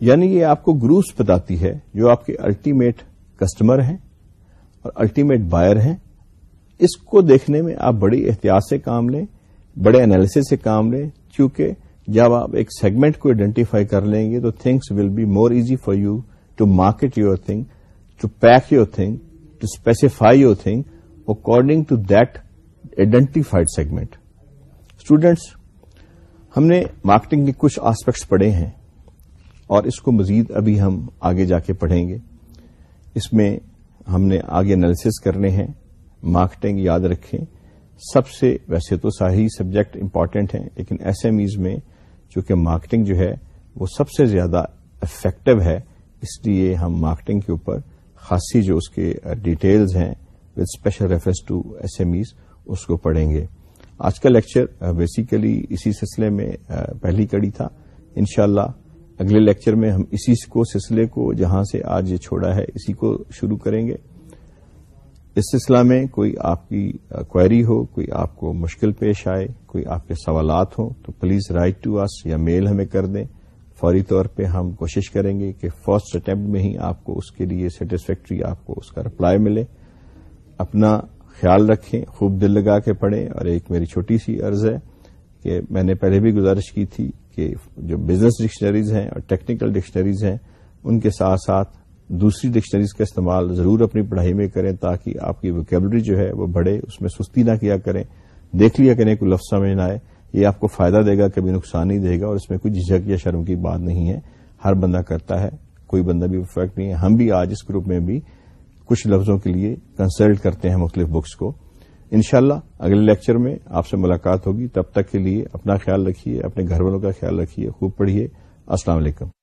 یعنی یہ آپ کو گروپس بتاتی ہے جو آپ کے الٹیمیٹ کسٹمر ہیں اور الٹیمیٹ بائر ہیں۔ اس کو دیکھنے میں آپ بڑی احتیاط سے کام لیں، بڑے انالیس سے کام لیں کیونکہ جب آپ ایک سیگمنٹ کو آئیڈینٹیفائی کر لیں گے تو things will be more easy for you to market your thing to pack your thing to specify your thing according to that identified segment students ہم نے مارکیٹنگ کے کچھ آسپیکٹس پڑھے ہیں اور اس کو مزید ابھی ہم آگے جا کے پڑھیں گے۔ اس میں ہم نے آگے انالیس کرنے ہیں۔ مارکیٹنگ یاد رکھیں۔ سب سے ویسے تو ساری سبجیکٹ امپارٹینٹ ہیں، لیکن ایس ایم ایز میں چونکہ مارکیٹنگ جو ہے وہ سب سے زیادہ افیکٹو ہے، اس لیے ہم مارکیٹنگ کے اوپر خاصی جو اس کے ڈیٹیلز ہیں with special reference to S M Es اس کو پڑھیں گے۔ آج کا لیکچر بیسیکلی اسی سلسلے میں پہلی کڑی تھا۔ انشاءاللہ اگلے لیکچر میں ہم اسی کو، سلسلے کو جہاں سے آج یہ چھوڑا ہے، اسی کو شروع کریں گے۔ اس سلسلہ میں کوئی آپ کی کوئری ہو، کوئی آپ کو مشکل پیش آئے، کوئی آپ کے سوالات ہوں، تو پلیز رائٹ ٹو اس یا میل ہمیں کر دیں۔ فوری طور پہ ہم کوشش کریں گے کہ فرسٹ اٹمپٹ میں ہی آپ کو اس کے لیے سیٹسفیکٹری آپ کو اس کا رپلائی ملے۔ اپنا خیال رکھیں، خوب دل لگا کے پڑھیں۔ اور ایک میری چھوٹی سی عرض ہے کہ میں نے پہلے بھی گزارش کی تھی کہ جو بزنس ڈکشنریز ہیں اور ٹیکنیکل ڈکشنریز ہیں، ان کے ساتھ ساتھ دوسری ڈکشنریز کا استعمال ضرور اپنی پڑھائی میں کریں تاکہ آپ کی ویکیبلری جو ہے وہ بڑھے، اس میں سستی نہ کیا کریں، دیکھ لیا کریں کوئی لفظ سمجھ نہ آئے، یہ آپ کو فائدہ دے گا، کبھی نقصان نہیں دے گا اور اس میں کوئی جھجک یا شرم کی بات نہیں ہے۔ ہر بندہ کرتا ہے، کوئی بندہ بھی پرفیکٹ نہیں ہے۔ ہم بھی آج اس گروپ میں بھی کچھ لفظوں کے لیے کنسلٹ کرتے ہیں مختلف بکس کو۔ انشاءاللہ اگلے لیکچر میں آپ سے ملاقات ہوگی۔ تب تک کے لیے اپنا خیال رکھیے، اپنے گھر والوں کا خیال رکھیے، خوب پڑھیے۔ السلام علیکم۔